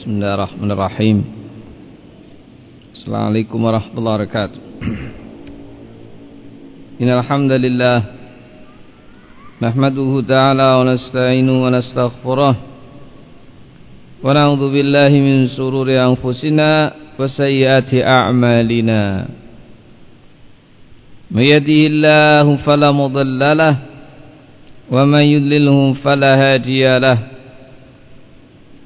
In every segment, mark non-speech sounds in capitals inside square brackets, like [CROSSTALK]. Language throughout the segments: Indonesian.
Bismillahirrahmanirrahim. Assalamualaikum warahmatullahi wabarakatuh. [CLEARS THROAT] Innal hamdalillah nahmaduhu ta'ala wa nasta'inu wa nastaghfiruh wa na'udzu billahi min shururi anfusina wa sayyiati a'malina. May yahdihillahu fala mudilla lahu wa may yudlilhu fala hadiya lahu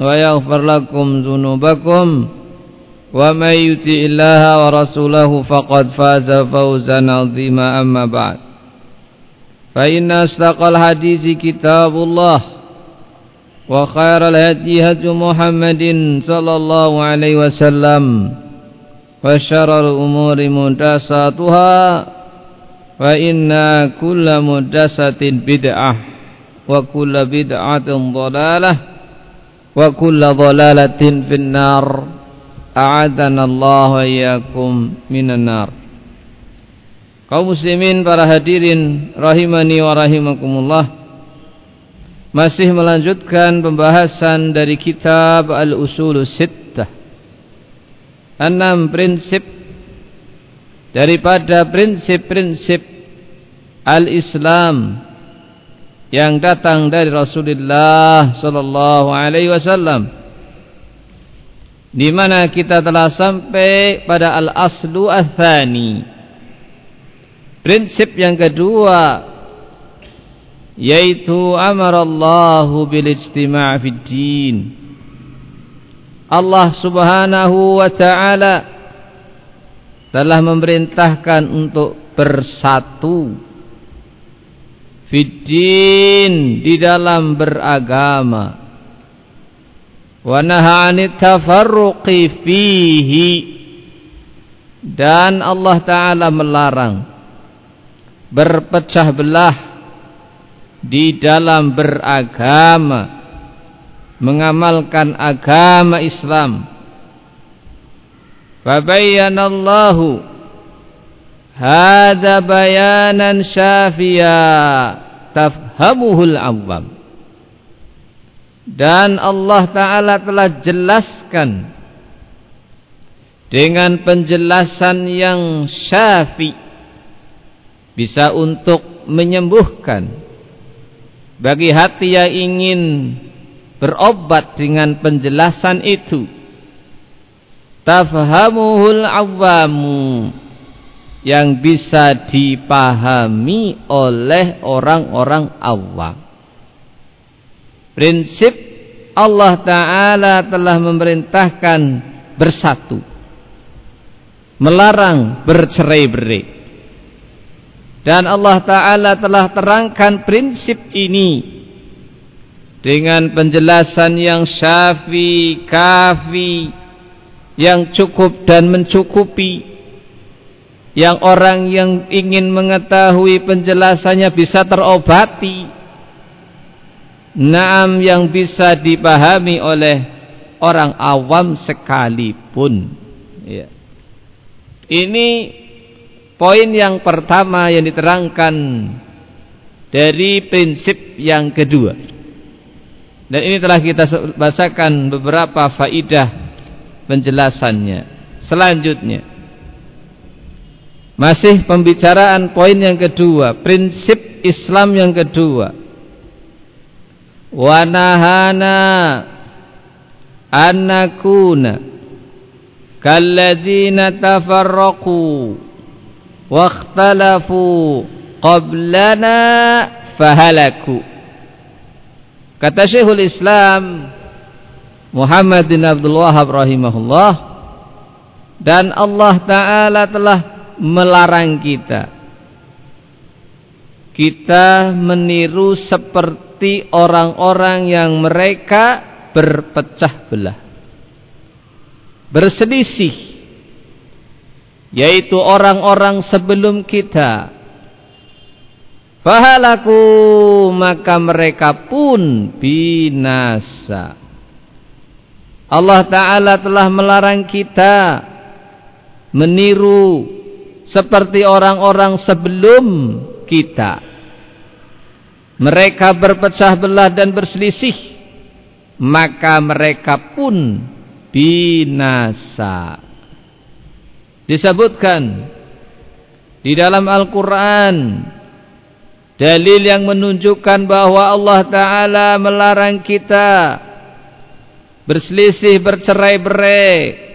ويغفر لكم ذنوبكم ومن يطع الله ورسوله فقد فاز فوزا عظيما أما بعد فإن أصدق الحديث كتاب الله وخير الهدي هدي محمد صلى الله عليه وسلم وشر الأمور محدثاتها فإن كل محدثة بدعة وكل بدعة ضلالة wa kulla dhalalatin finnar. A'adana Allah wa iyyakum minan nar. Kaum muslimin para hadirin rahimani wa rahimakumullah. Masih melanjutkan pembahasan dari kitab Al-Usul Sittah. Enam prinsip. Daripada prinsip-prinsip Al-Islam yang datang dari Rasulullah sallallahu alaihi wasallam di mana kita telah sampai pada al-aslu ats-tsani prinsip yang kedua yaitu amarallahu bil ijtima' fid din Allah Subhanahu wa taala telah memerintahkan untuk bersatu fiddin di dalam beragama. Wa tafarruqi fihi. Dan Allah taala melarang berpecah belah di dalam beragama mengamalkan agama Islam. Fabayyanallahu Hada bayanan syafiya tafhamuhul awam. Dan Allah Ta'ala telah jelaskan dengan penjelasan yang syafi bisa untuk menyembuhkan bagi hati yang ingin berobat dengan penjelasan itu tafhamuhul awamu yang bisa dipahami oleh orang-orang awam. Prinsip Allah Ta'ala telah memerintahkan bersatu. Melarang bercerai-berai. Dan Allah Ta'ala telah terangkan prinsip ini. Dengan penjelasan yang syafi, kafi. Yang cukup dan mencukupi yang orang yang ingin mengetahui penjelasannya bisa terobati. Naam yang bisa dipahami oleh orang awam sekalipun. Ya. Ini poin yang pertama yang diterangkan dari prinsip yang kedua. Dan ini telah kita bacakan beberapa faidah penjelasannya. Selanjutnya masih pembicaraan poin yang kedua, prinsip Islam yang kedua. Wa nahana an nakuna kalladzina tafarraqu wakhtalafu qablana fahalaku kata Syekhul Islam Muhammad bin Abdul Wahab rahimahullah dan Allah taala telah melarang kita. Kita meniru seperti orang-orang yang mereka berpecah belah. Berselisih. Yaitu orang-orang sebelum kita. Fahalaku maka mereka pun binasa. Allah taala telah melarang kita meniru seperti orang-orang sebelum kita. Mereka berpecah belah dan berselisih maka mereka pun binasa. Disebutkan di dalam Al-Quran dalil yang menunjukkan bahwa Allah Ta'ala melarang kita berselisih bercerai-berai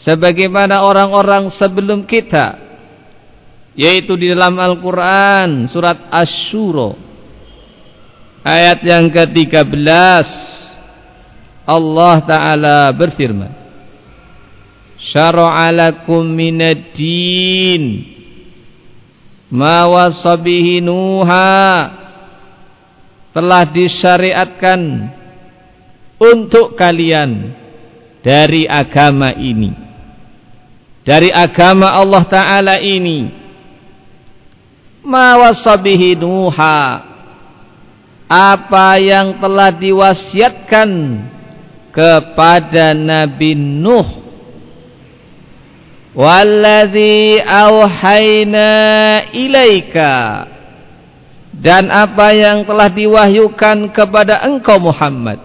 sebagaimana orang-orang sebelum kita yaitu di dalam Al-Qur'an surat Asy-Syura ayat yang ke-13 Allah taala berfirman Syara'a lakum minad din ma wasabihi nuha. Telah disyariatkan untuk kalian dari agama ini dari agama Allah taala ini. Ma wasabihi nuha. Apa yang telah diwasiatkan kepada Nabi Nuh. Walladzi auhayna ilaika. Dan apa yang telah diwahyukan kepada engkau Muhammad.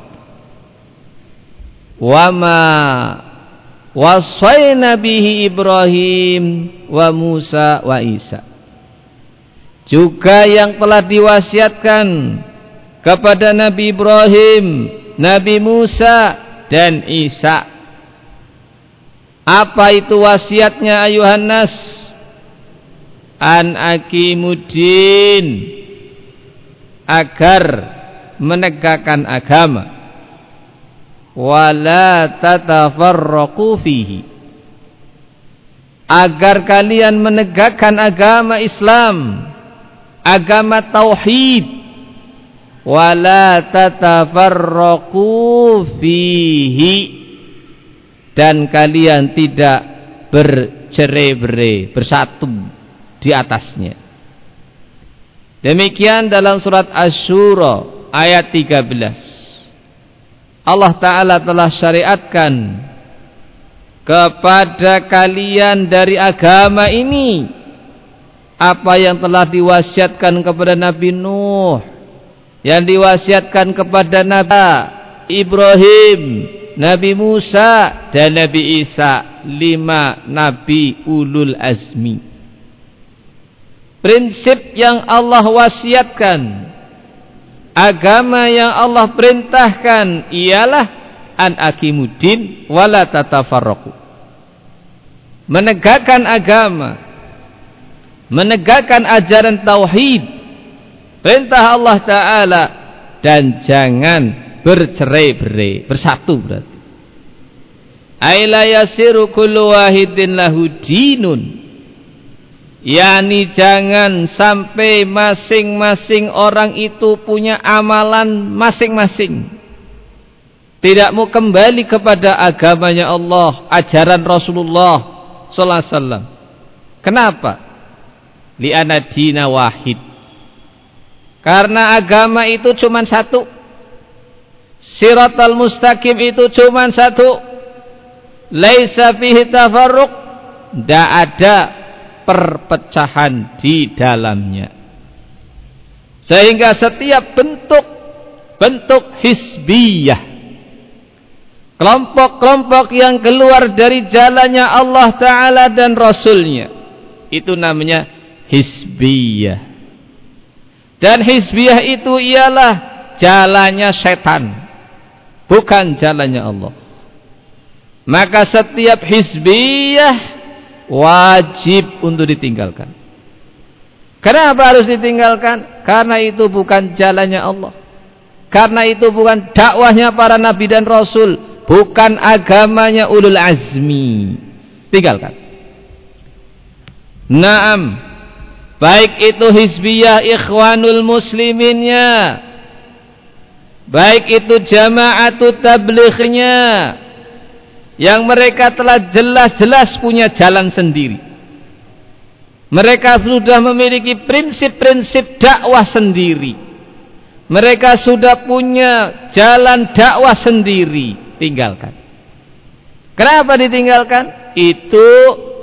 Wama wasayna bihi Ibrahim wa Musa wa Isa juga yang telah diwasiatkan kepada Nabi Ibrahim, Nabi Musa dan Isa. Apa itu wasiatnya ayuhan nas? An akimuddin agar menegakkan agama wala tatafarraqu fihi. Agar kalian menegakkan agama Islam agama tauhid wala tatafarraqu fihi. Dan kalian tidak bercerai-berai bersatu di atasnya. Demikian dalam surat asy-syura ayat 13 Allah taala telah syariatkan kepada kalian dari agama ini apa yang telah diwasiatkan kepada Nabi Nuh yang diwasiatkan kepada Nabi Ibrahim Nabi Musa dan Nabi Isa lima Nabi ulul azmi. Prinsip yang Allah wasiatkan agama yang Allah perintahkan ialah an akimuddin wala tatafarraqu. Menegakkan agama menegakkan ajaran tauhid perintah Allah taala dan jangan bercerai-berai bersatu berarti. Aila yasiru kullu wahidin lahu dinun yakni jangan sampai masing-masing orang itu punya amalan masing-masing. Tidak mau kembali kepada agamanya Allah ajaran Rasulullah sallallahu alaihi wasallam. Kenapa? Li'ana dina wahid. Karena agama itu cuma satu. Siratal mustaqim itu cuma satu. Laisa fihi tafarruq. Tidak ada perpecahan di dalamnya sehingga setiap bentuk bentuk hisbiyah kelompok-kelompok yang keluar dari jalannya Allah Ta'ala dan Rasulnya itu namanya Hisbiyah. Dan hisbiyah itu ialah jalannya setan. Bukan jalannya Allah. maka setiap hizbiyah wajib untuk ditinggalkan. Kenapa harus ditinggalkan? Karena itu bukan jalannya Allah. Karena itu bukan dakwahnya para nabi dan rasul. Bukan agamanya ulul azmi. Tinggalkan. Naam. Baik itu hizbiyah ikhwanul musliminnya. Baik itu jamaatu tablighnya yang mereka telah jelas-jelas punya jalan sendiri. Mereka sudah memiliki prinsip-prinsip dakwah sendiri. Mereka sudah punya jalan dakwah sendiri. Tinggalkan. Kenapa ditinggalkan? Itu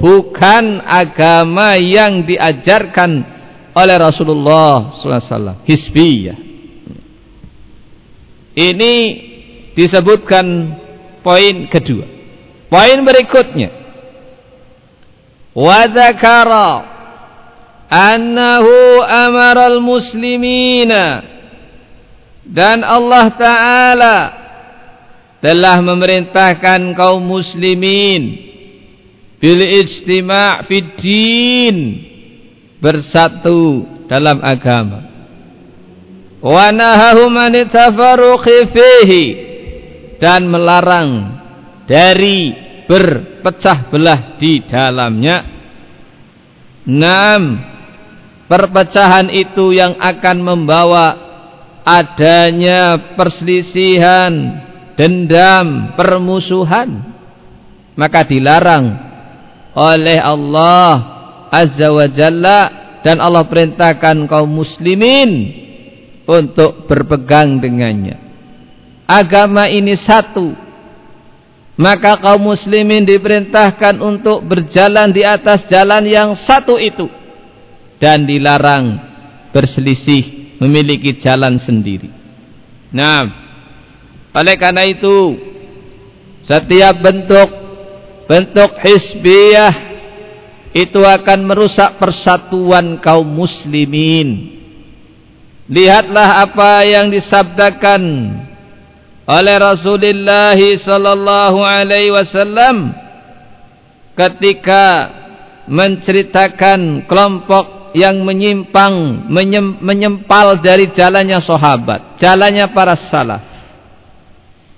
bukan agama yang diajarkan oleh Rasulullah SAW hisbiyah. Ini disebutkan poin kedua. Poin berikutnya. Wa dzakara annahu amara al-muslimina dan Allah taala telah memerintahkan kaum muslimin bil ijtima' fid din bersatu dalam agama wa nahahum an fihi dan melarang dari berpecah belah di dalamnya. Enam, perpecahan itu yang akan membawa adanya perselisihan, dendam, permusuhan. Maka dilarang oleh Allah Azza wa Jalla dan Allah perintahkan kaum muslimin untuk berpegang dengannya. Agama ini satu. Maka kaum muslimin diperintahkan untuk berjalan di atas jalan yang satu itu. Dan dilarang berselisih memiliki jalan sendiri. Nah, oleh karena itu setiap bentuk bentuk hisbiyah itu akan merusak persatuan kaum muslimin Lihatlah apa yang disabdakan oleh Rasulullah sallallahu alaihi wasallam ketika menceritakan kelompok yang menyimpang menyem, menyempal dari jalannya sahabat, jalannya para salaf.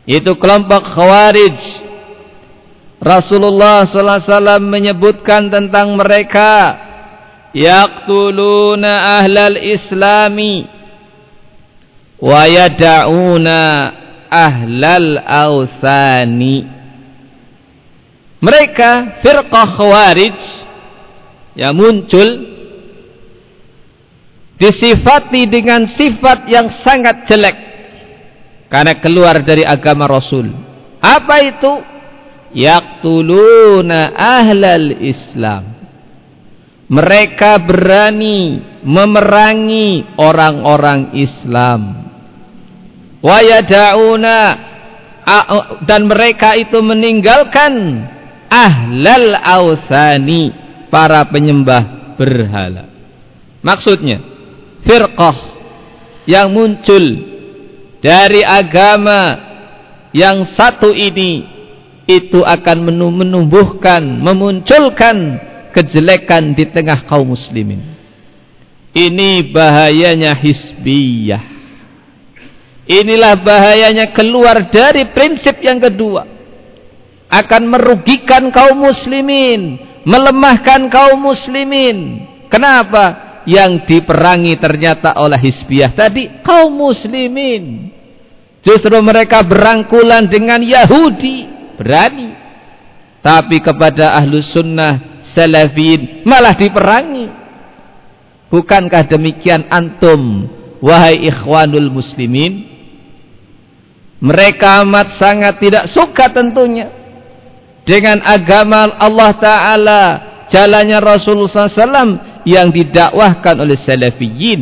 Itu kelompok Khawarij. Rasulullah sallallahu alaihi wasallam menyebutkan tentang mereka yaqtuluna ahlal islami wa yada'una ahlal awsani. Mereka firqah khawarij yang muncul disifati dengan sifat yang sangat jelek karena keluar dari agama Rasul. Apa itu? Yaqtuluna ahlal islam. Mereka berani memerangi orang-orang Islam wayadauna. Dan mereka itu meninggalkan ahlal ausani para penyembah berhala. Maksudnya firqah yang muncul dari agama yang satu ini itu akan menumbuhkan memunculkan kejelekan di tengah kaum muslimin. Ini bahayanya hisbiyah Inilah bahayanya keluar dari prinsip yang kedua. Akan merugikan kaum muslimin. Melemahkan kaum muslimin. Kenapa? Yang diperangi ternyata oleh Hizbiyah tadi kaum muslimin. Justru mereka berangkulan dengan Yahudi. Berani. Tapi kepada ahlu sunnah salafin malah diperangi. Bukankah demikian antum wahai ikhwanul muslimin mereka amat sangat tidak suka tentunya dengan agama Allah Ta'ala jalannya Rasulullah SAW yang didakwahkan oleh salafiyin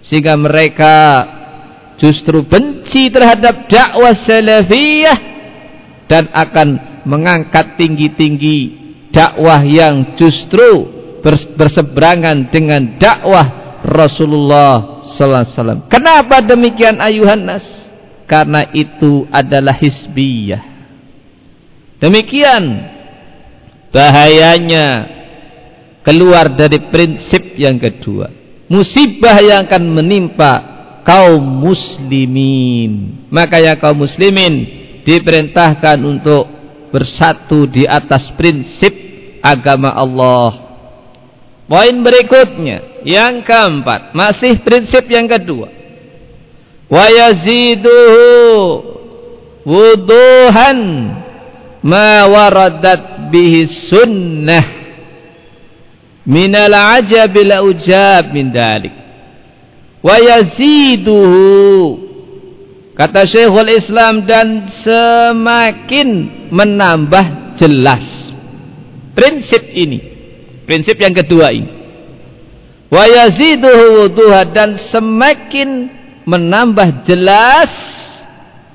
sehingga mereka justru benci terhadap dakwah salafiyah dan akan mengangkat tinggi-tinggi dakwah yang justru berseberangan dengan dakwah Rasulullah sallallahu alaihi wasallam. Kenapa demikian ayuhan nas? Karena itu adalah hisbiyah Demikian bahayanya keluar dari prinsip yang kedua. Musibah yang akan menimpa kaum muslimin. Makanya kaum muslimin diperintahkan untuk bersatu di atas prinsip agama Allah. Poin berikutnya, yang keempat, masih prinsip yang kedua. Wa yaziduhu wuduhan ma waradat bihi sunnah minal ajabil ujab min dalik wa yaziduhu kata Syekhul Islam dan semakin menambah jelas prinsip ini. Prinsip yang kedua ini. Wa yaziduhu wuduha dan semakin menambah jelas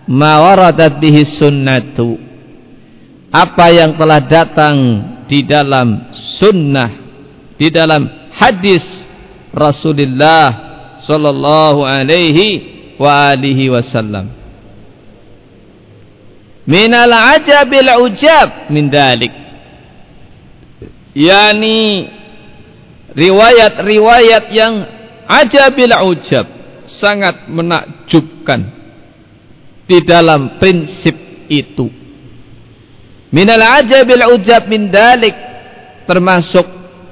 ma waradat bihi sunnatu. Apa yang telah datang di dalam sunnah di dalam hadis Rasulullah sallallahu alaihi wa alihi wasallam. Minal ajabil ujab min dalik. Yani riwayat-riwayat yang ajabil ujab sangat menakjubkan di dalam prinsip itu. Minal ajabil ujab min dalik termasuk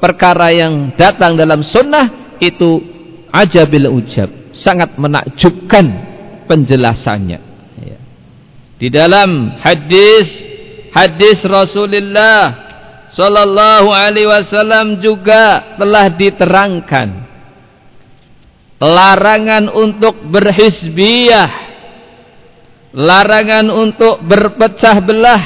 perkara yang datang dalam sunnah itu ajabil ujab sangat menakjubkan penjelasannya. Ya. di dalam hadis hadis Rasulullah sallallahu alaihi wasallam juga telah diterangkan larangan untuk berhisbiyah larangan untuk berpecah belah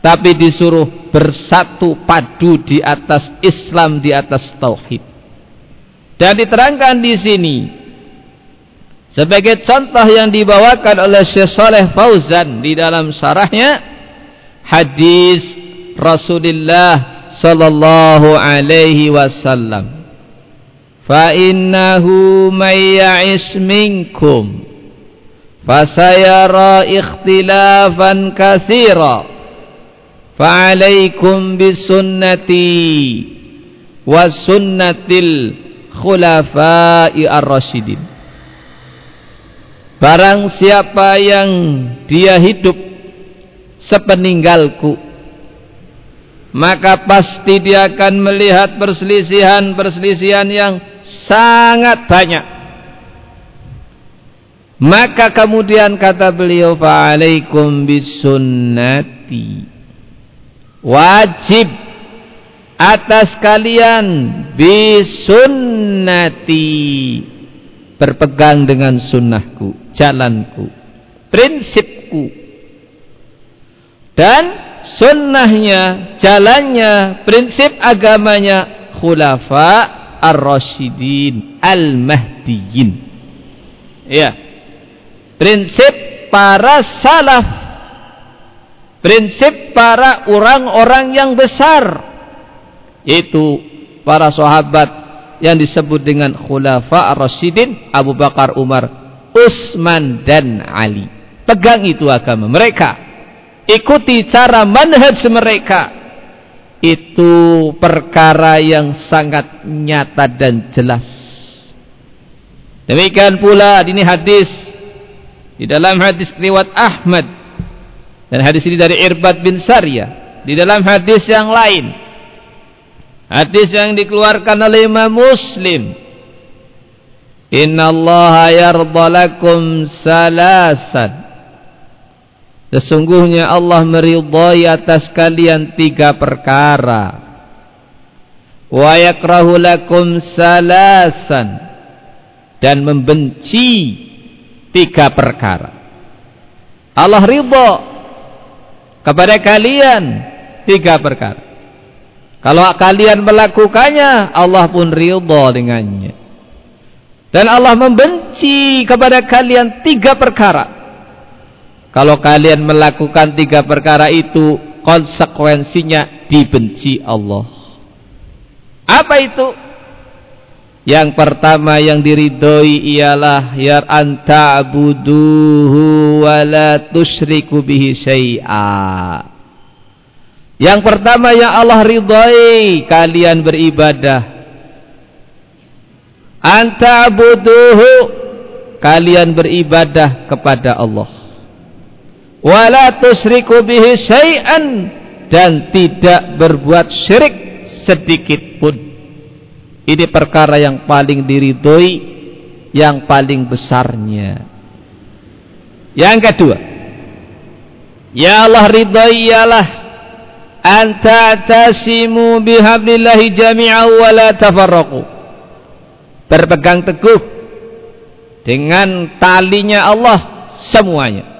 tapi disuruh bersatu padu di atas Islam di atas tauhid. Dan diterangkan di sini sebagai contoh yang dibawakan oleh Syekh Saleh Fauzan di dalam syarahnya hadis Rasulullah sallallahu alaihi wasallam. May ya'ish minkum. Fasayara ikhtilafan katsira fa'alaikum bisunnati wa sunnatil khulafa'i ar-rasyidin. Barang siapa yang dia hidup sepeninggalku maka pasti dia akan melihat perselisihan-perselisihan yang sangat banyak. Maka kemudian kata beliau fa'alaikum bisunnati. Wajib atas kalian bisunnati berpegang dengan sunnahku jalanku prinsipku. Dan sunnahnya jalannya prinsip agamanya khulafa ar-rasyidin al-mahdiyin ya. Prinsip para salaf. Prinsip para orang-orang yang besar. Yaitu para sahabat yang disebut dengan khulafa ar-rasyidin Abu Bakar Umar Utsman dan Ali. Pegang itu agama mereka. Ikuti cara manhaj mereka itu perkara yang sangat nyata dan jelas demikian pula ini hadis di dalam hadis riwayat Ahmad dan hadis ini dari Irbad bin Sarya di dalam hadis yang lain. Hadis yang dikeluarkan oleh Imam Muslim. Inna Allah yardalakum salasan. Sesungguhnya Allah meridhai atas kalian tiga perkara. Wa yakrahu lakum salasan dan membenci tiga perkara. Allah ridha kepada kalian tiga perkara. Kalau kalian melakukannya, Allah pun ridha dengannya. Dan Allah membenci kepada kalian tiga perkara. Kalau kalian melakukan tiga perkara itu, konsekuensinya dibenci Allah. Apa itu? Yang pertama yang diridhoi ialah ya anta'buduhu wa la tusyriku bihi syai'a. Yang pertama yang Allah ridhoi kalian beribadah. Anta'buduhu kalian beribadah kepada Allah. Wa la tusyriku bihi syai'an dan tidak berbuat syirik sedikit pun. Ini perkara yang paling diridhoi, yang paling besarnya. Yang kedua, ya Allah ridhoi ialah anta tasimu bihablillahi jami'a wa la tafarraqu. Berpegang teguh dengan talinya Allah semuanya.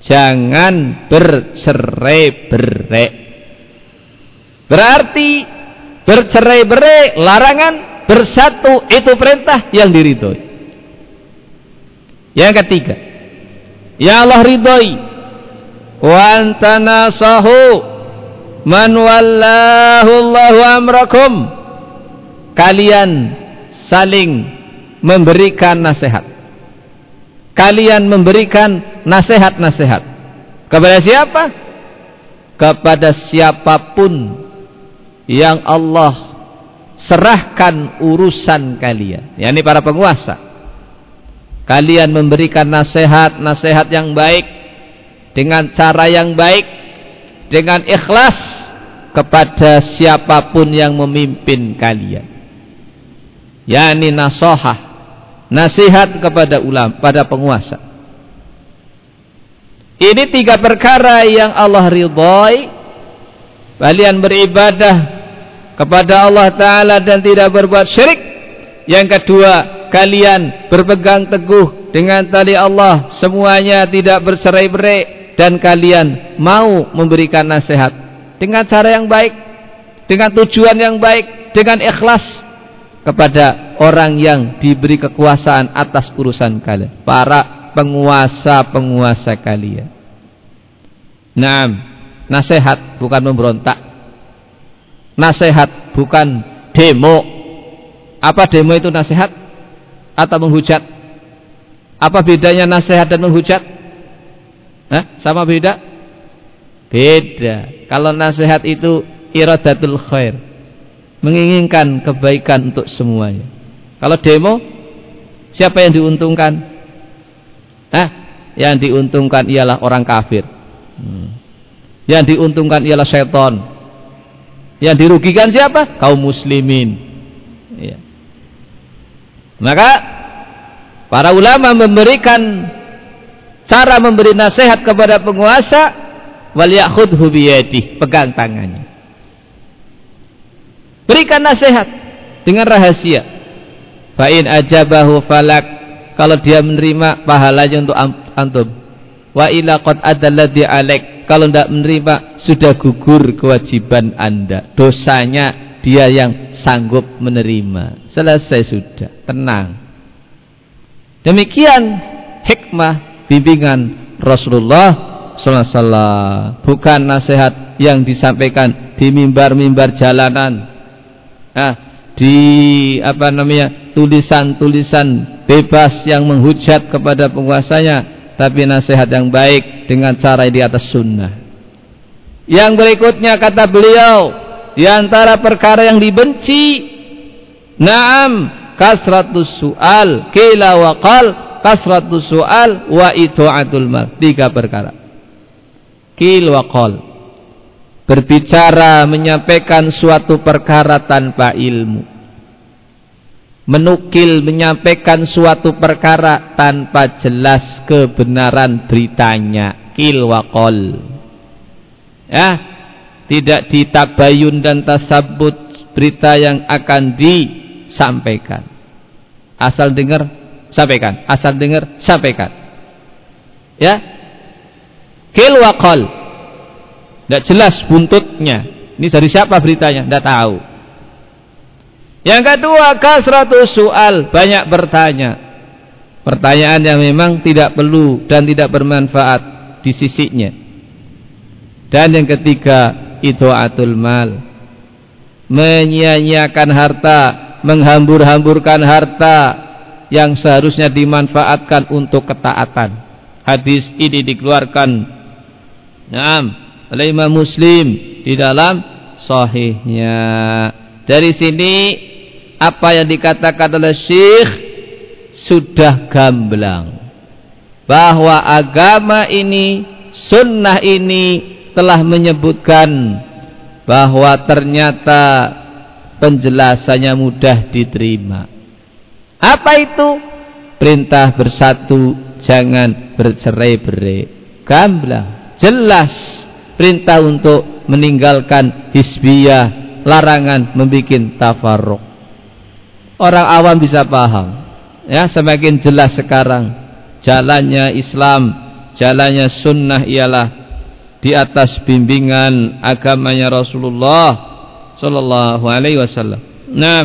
Jangan bercerai-berai. Berarti bercerai-berai larangan bersatu itu perintah yang diridhoi. Yang ketiga ya Allah ridhoi wa antanasahu man wallahu Allahu amrakum. Kalian saling memberikan nasihat kalian memberikan nasihat-nasihat. Kepada siapa? Kepada siapa pun yang Allah serahkan urusan kalian. Yakni para penguasa. Kalian memberikan nasihat-nasihat yang baik dengan cara yang baik dengan ikhlas kepada siapa pun yang memimpin kalian. Yakni nasohah nasihat kepada ulama pada penguasa. Ini tiga perkara yang Allah ridhoi. Kalian beribadah kepada Allah Ta'ala dan tidak berbuat syirik. Yang kedua kalian berpegang teguh dengan tali Allah. Semuanya tidak bercerai-berai. Dan kalian mau memberikan nasihat dengan cara yang baik dengan tujuan yang baik dengan ikhlas kepada orang yang diberi kekuasaan atas urusan kalian. Para penguasa-penguasa kalian. Nah nasihat bukan memberontak. Nasihat bukan demo. Apa demo itu nasihat atau menghujat? Apa bedanya nasihat dan menghujat? Hah? sama beda? Beda. Kalau nasihat itu iradatul khair. Menginginkan kebaikan untuk semuanya kalau demo siapa yang diuntungkan Hah? yang diuntungkan ialah orang kafir hmm. yang diuntungkan ialah seton yang dirugikan siapa? Kaum muslimin. Ya. Maka para ulama memberikan cara memberi nasihat kepada penguasa wal ya'khudhu biyadihi, pegang tangannya. Berikan nasihat dengan rahasia. Fa in ajabahu falak. Kalau dia menerima pahalanya untuk antum. Wa ila qad adalladhi alaik. Kalau tidak menerima sudah gugur kewajiban anda. Dosanya dia yang sanggup menerima. Selesai sudah. Tenang. Demikian hikmah bimbingan Rasulullah Sallallahu bukan nasihat yang disampaikan di mimbar-mimbar jalanan. Nah, di apa namanya tulisan-tulisan bebas yang menghujat kepada penguasanya tapi nasihat yang baik dengan cara di atas sunnah. Yang berikutnya kata beliau, di antara perkara yang dibenci, na'am kasratus su'al, kila wa qal, kasratus su'al wa itu'atul mal. Tiga perkara. Kil wa qal. Berbicara menyampaikan suatu perkara tanpa ilmu menukil menyampaikan suatu perkara tanpa jelas kebenaran beritanya. Kil waqol ya tidak ditabayun dan tasabut berita yang akan disampaikan. Asal dengar sampaikan. Asal dengar sampaikan. Ya. Kil waqol tidak jelas buntutnya. Ini dari siapa beritanya? Tidak tahu yang kedua kasratus soal banyak bertanya. Pertanyaan yang memang tidak perlu dan tidak bermanfaat di sisinya. Dan yang ketiga atul mal. Menyia-nyiakan harta menghambur-hamburkan harta yang seharusnya dimanfaatkan untuk ketaatan. Hadis ini dikeluarkan Naam, oleh Imam Muslim di dalam sahihnya. Dari sini apa yang dikatakan oleh Syekh sudah gamblang bahwa agama ini, sunnah ini telah menyebutkan bahwa ternyata penjelasannya mudah diterima. Apa itu? Perintah bersatu, jangan bercerai-berai. Gamblang, jelas perintah untuk meninggalkan hisbiyah, larangan membuat tafarruq. Orang awam bisa paham. Ya, semakin jelas sekarang jalannya Islam, jalannya sunnah ialah di atas bimbingan agamanya Rasulullah sallallahu alaihi wasallam. Nah,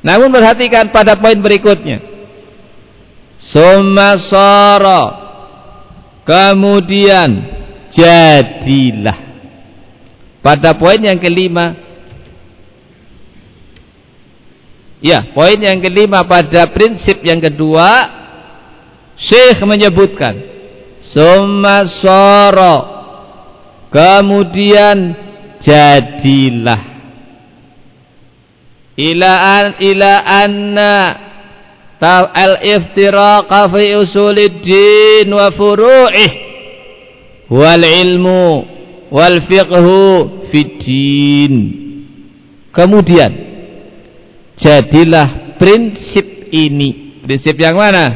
namun perhatikan pada poin berikutnya. Summa kemudian jadilah. Pada poin yang kelima Ya, poin yang kelima pada prinsip yang kedua Syekh menyebutkan Summa Kemudian jadilah. Ila an ila anna al iftiraqa fi usuluddin wa furu'ih wal ilmu wal fiqhu fiddin kemudian jadilah prinsip ini prinsip yang mana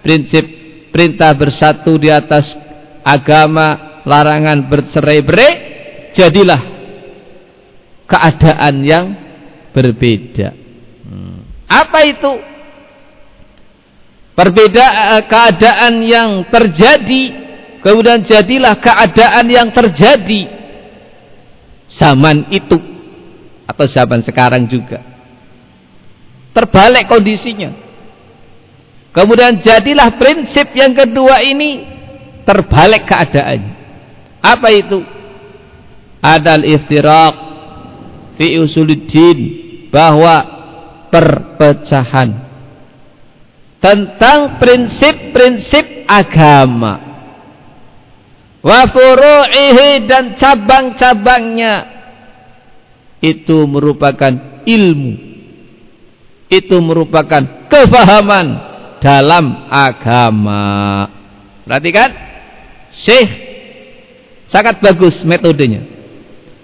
prinsip perintah bersatu di atas agama larangan bercerai-berai jadilah keadaan yang berbeda. Hmm. Apa itu? Perbedaan eh, keadaan yang terjadi kemudian jadilah keadaan yang terjadi zaman itu atau zaman sekarang juga. Terbalik kondisinya. Kemudian jadilah prinsip yang kedua ini terbalik keadaannya. Apa itu? adal iftiraq fi usuluddin bahwa perpecahan tentang prinsip-prinsip agama wa furu'ihi dan cabang-cabangnya itu merupakan ilmu itu merupakan kefahaman dalam agama. Perhatikan. Syekh. Sangat bagus metodenya.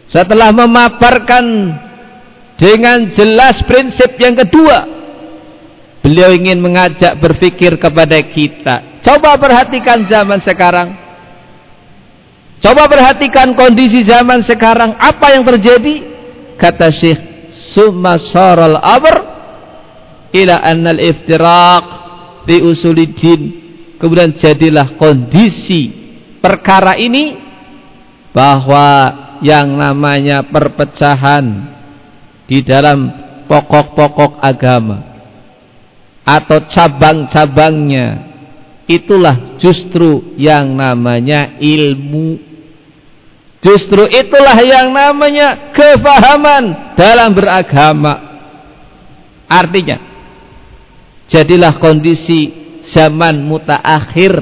Setelah memaparkan dengan jelas prinsip yang kedua beliau ingin mengajak berpikir kepada kita. Coba perhatikan zaman sekarang. Coba perhatikan kondisi zaman sekarang. Apa yang terjadi? Kata Syekh summa saral amr ila annal iftiraq fi kemudian jadilah kondisi perkara ini bahwa yang namanya perpecahan di dalam pokok-pokok agama atau cabang-cabangnya itulah justru yang namanya ilmu. Justru itulah yang namanya kefahaman dalam beragama. Artinya jadilah kondisi zaman mutaakhir.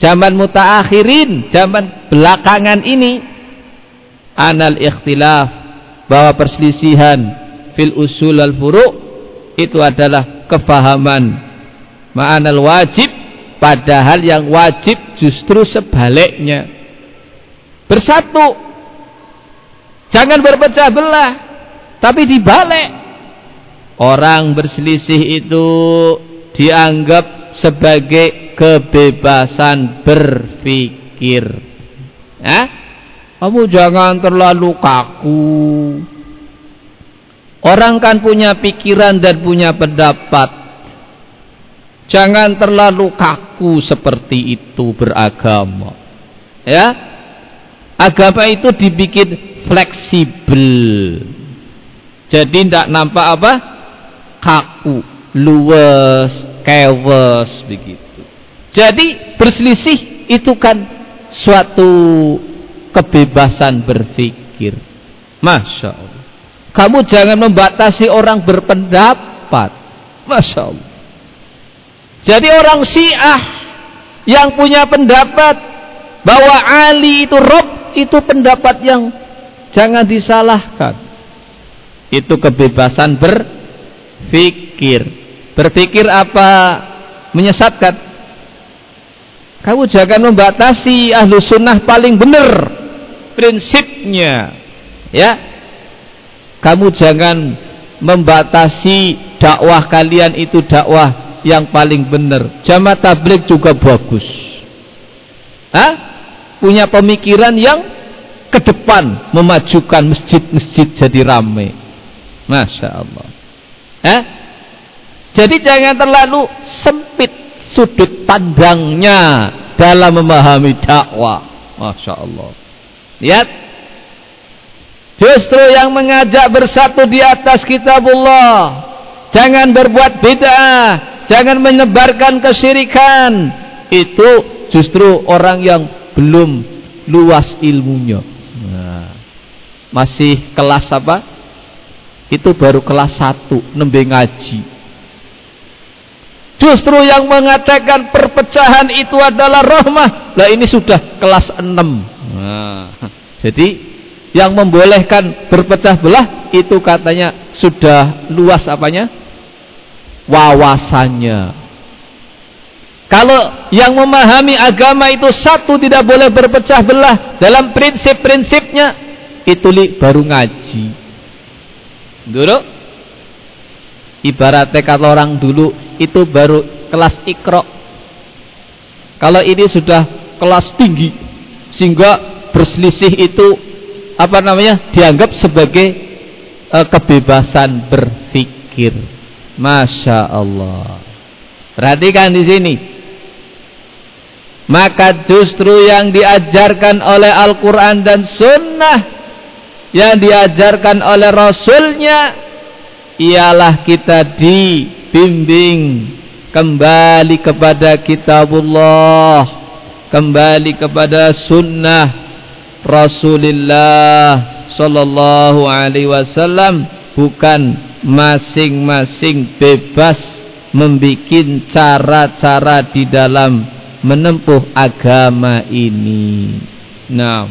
Zaman mutaakhirin, zaman belakangan ini. Anal ikhtilaf bahwa perselisihan fil usul al furu' itu adalah kefahaman. Ma'anal wajib padahal yang wajib justru sebaliknya. Bersatu. Jangan berpecah belah tapi dibalik orang berselisih itu dianggap sebagai kebebasan berpikir. Ya? Kamu jangan terlalu kaku. Orang kan punya pikiran dan punya pendapat. Jangan terlalu kaku seperti itu beragama. Ya? Agama itu dibikin fleksibel. Jadi tidak nampak apa? Kaku, luwes, kewes begitu. Jadi berselisih itu kan suatu kebebasan berpikir. Masya Allah. Kamu jangan membatasi orang berpendapat. Masya Allah. Jadi orang Syiah yang punya pendapat bahwa Ali itu Rob itu pendapat yang jangan disalahkan. Itu kebebasan berpikir. Berpikir apa menyesatkan? Kamu jangan membatasi ahlu sunnah paling benar prinsipnya. Ya, kamu jangan membatasi dakwah kalian itu dakwah yang paling benar. Jamaah tabligh juga bagus. Hah? Punya pemikiran yang ke depan memajukan masjid-masjid jadi ramai. Masya Allah. Jadi jangan terlalu sempit sudut pandangnya dalam memahami dakwah. Masya Allah. Lihat Justru yang mengajak bersatu di atas kitabullah. Jangan berbuat bid'ah, jangan menyebarkan kesyirikan. Itu justru orang yang belum luas ilmunya. Nah, masih kelas apa? Itu baru kelas 1, nembe ngaji. Justru yang mengatakan perpecahan itu adalah rahmah. Lah ini sudah kelas 6. Nah, jadi yang membolehkan berpecah belah itu katanya sudah luas apanya wawasannya kalau yang memahami agama itu satu tidak boleh berpecah belah dalam prinsip-prinsipnya itu li baru ngaji dulu ibaratnya kalau orang dulu itu baru kelas ikro kalau ini sudah kelas tinggi sehingga berselisih itu apa namanya dianggap sebagai uh, kebebasan berpikir. Masya Allah. Perhatikan di sini. Maka justru yang diajarkan oleh Al-Quran dan Sunnah yang diajarkan oleh Rasulnya ialah kita dibimbing kembali kepada kitabullah kembali kepada sunnah Rasulullah sallallahu alaihi wasallam bukan masing-masing bebas membikin cara-cara di dalam menempuh agama ini. Nah,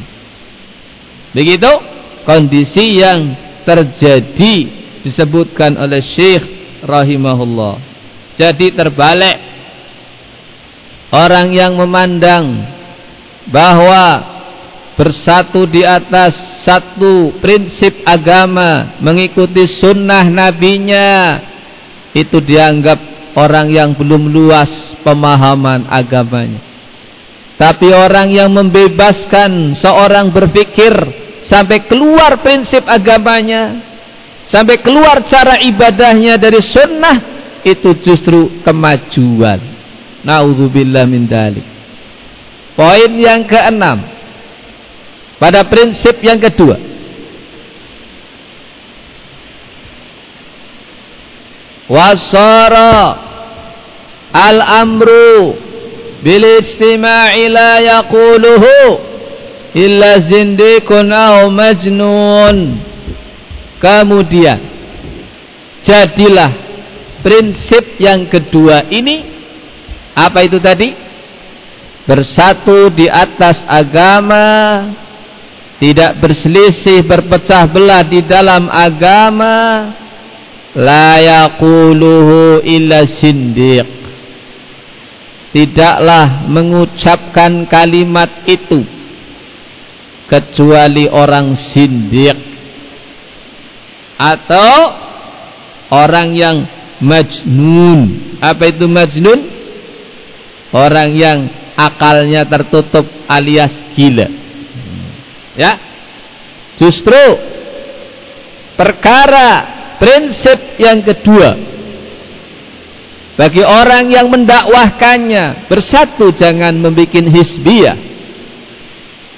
begitu kondisi yang terjadi disebutkan oleh Syekh rahimahullah. Jadi terbalik orang yang memandang bahwa bersatu di atas satu prinsip agama mengikuti sunnah nabinya itu dianggap orang yang belum luas pemahaman agamanya tapi orang yang membebaskan seorang berpikir sampai keluar prinsip agamanya sampai keluar cara ibadahnya dari sunnah itu justru kemajuan. Naudzubillah min dalik. Poin yang keenam. Pada prinsip yang kedua. Wasara al-amru bil istima'i la yaquluhu illa zindikun aw majnun. Kemudian jadilah prinsip yang kedua ini apa itu tadi? Bersatu di atas agama tidak berselisih berpecah belah di dalam agama la yaquluhu illa sindiq tidaklah mengucapkan kalimat itu kecuali orang sindiq atau orang yang majnun. Apa itu majnun? Orang yang akalnya tertutup alias gila. Ya. Justru perkara prinsip yang kedua bagi orang yang mendakwahkannya bersatu jangan membuat hisbiyah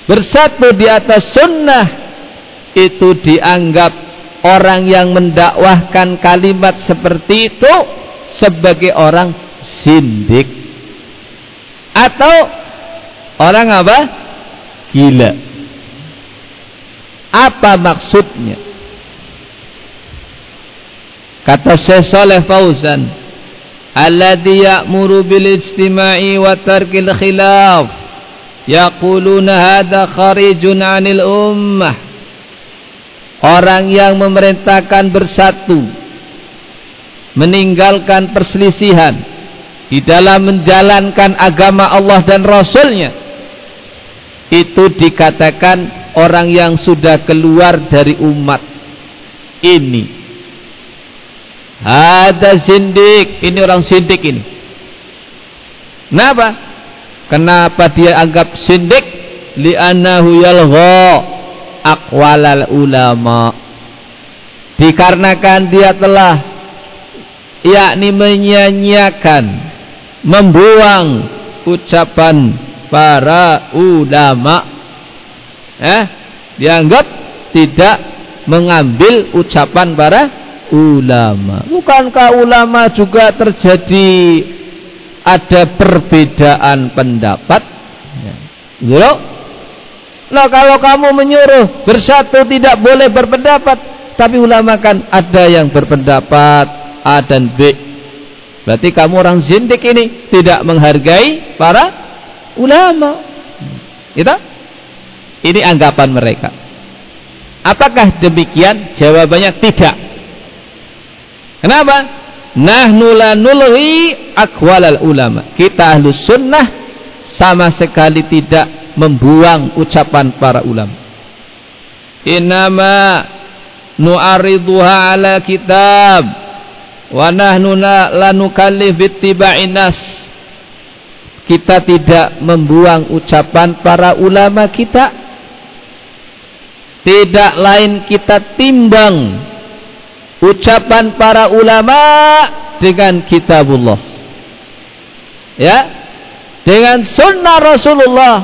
bersatu di atas sunnah itu dianggap orang yang mendakwahkan kalimat seperti itu sebagai orang sindik. Atau orang apa? Gila. Apa maksudnya? kata Syekh Saleh Fauzan alladhi ya'muru bil istima'i wa tarkil khilaf yaquluna hadha kharijun 'anil ummah. Orang yang memerintahkan bersatu meninggalkan perselisihan di dalam menjalankan agama Allah dan Rasulnya itu dikatakan orang yang sudah keluar dari umat ini. Ada sindik ini orang sindik ini. Kenapa kenapa dia anggap sindik li'annahu yalgha aqwalal ulama dikarenakan dia telah yakni menyanyiakan membuang ucapan para ulama eh dianggap tidak mengambil ucapan para ulama. Bukankah ulama juga terjadi ada perbedaan pendapat? Ya. Gitu Nah kalau kamu menyuruh bersatu tidak boleh berpendapat, tapi ulama kan ada yang berpendapat A dan B. Berarti kamu orang zindik ini tidak menghargai para ulama. Itu? Ini anggapan mereka. Apakah demikian? Jawabannya tidak. Kenapa? Nahnu la nulhi aqwalal ulama. Kita ahlus sunnah sama sekali tidak membuang ucapan para ulama. Innama nu'ariduha ala kitab wa nahnu la nukallif bittiba'in nas. Kita tidak membuang ucapan para ulama kita tidak lain kita timbang ucapan para ulama dengan kitabullah. Ya? Dengan sunnah Rasulullah.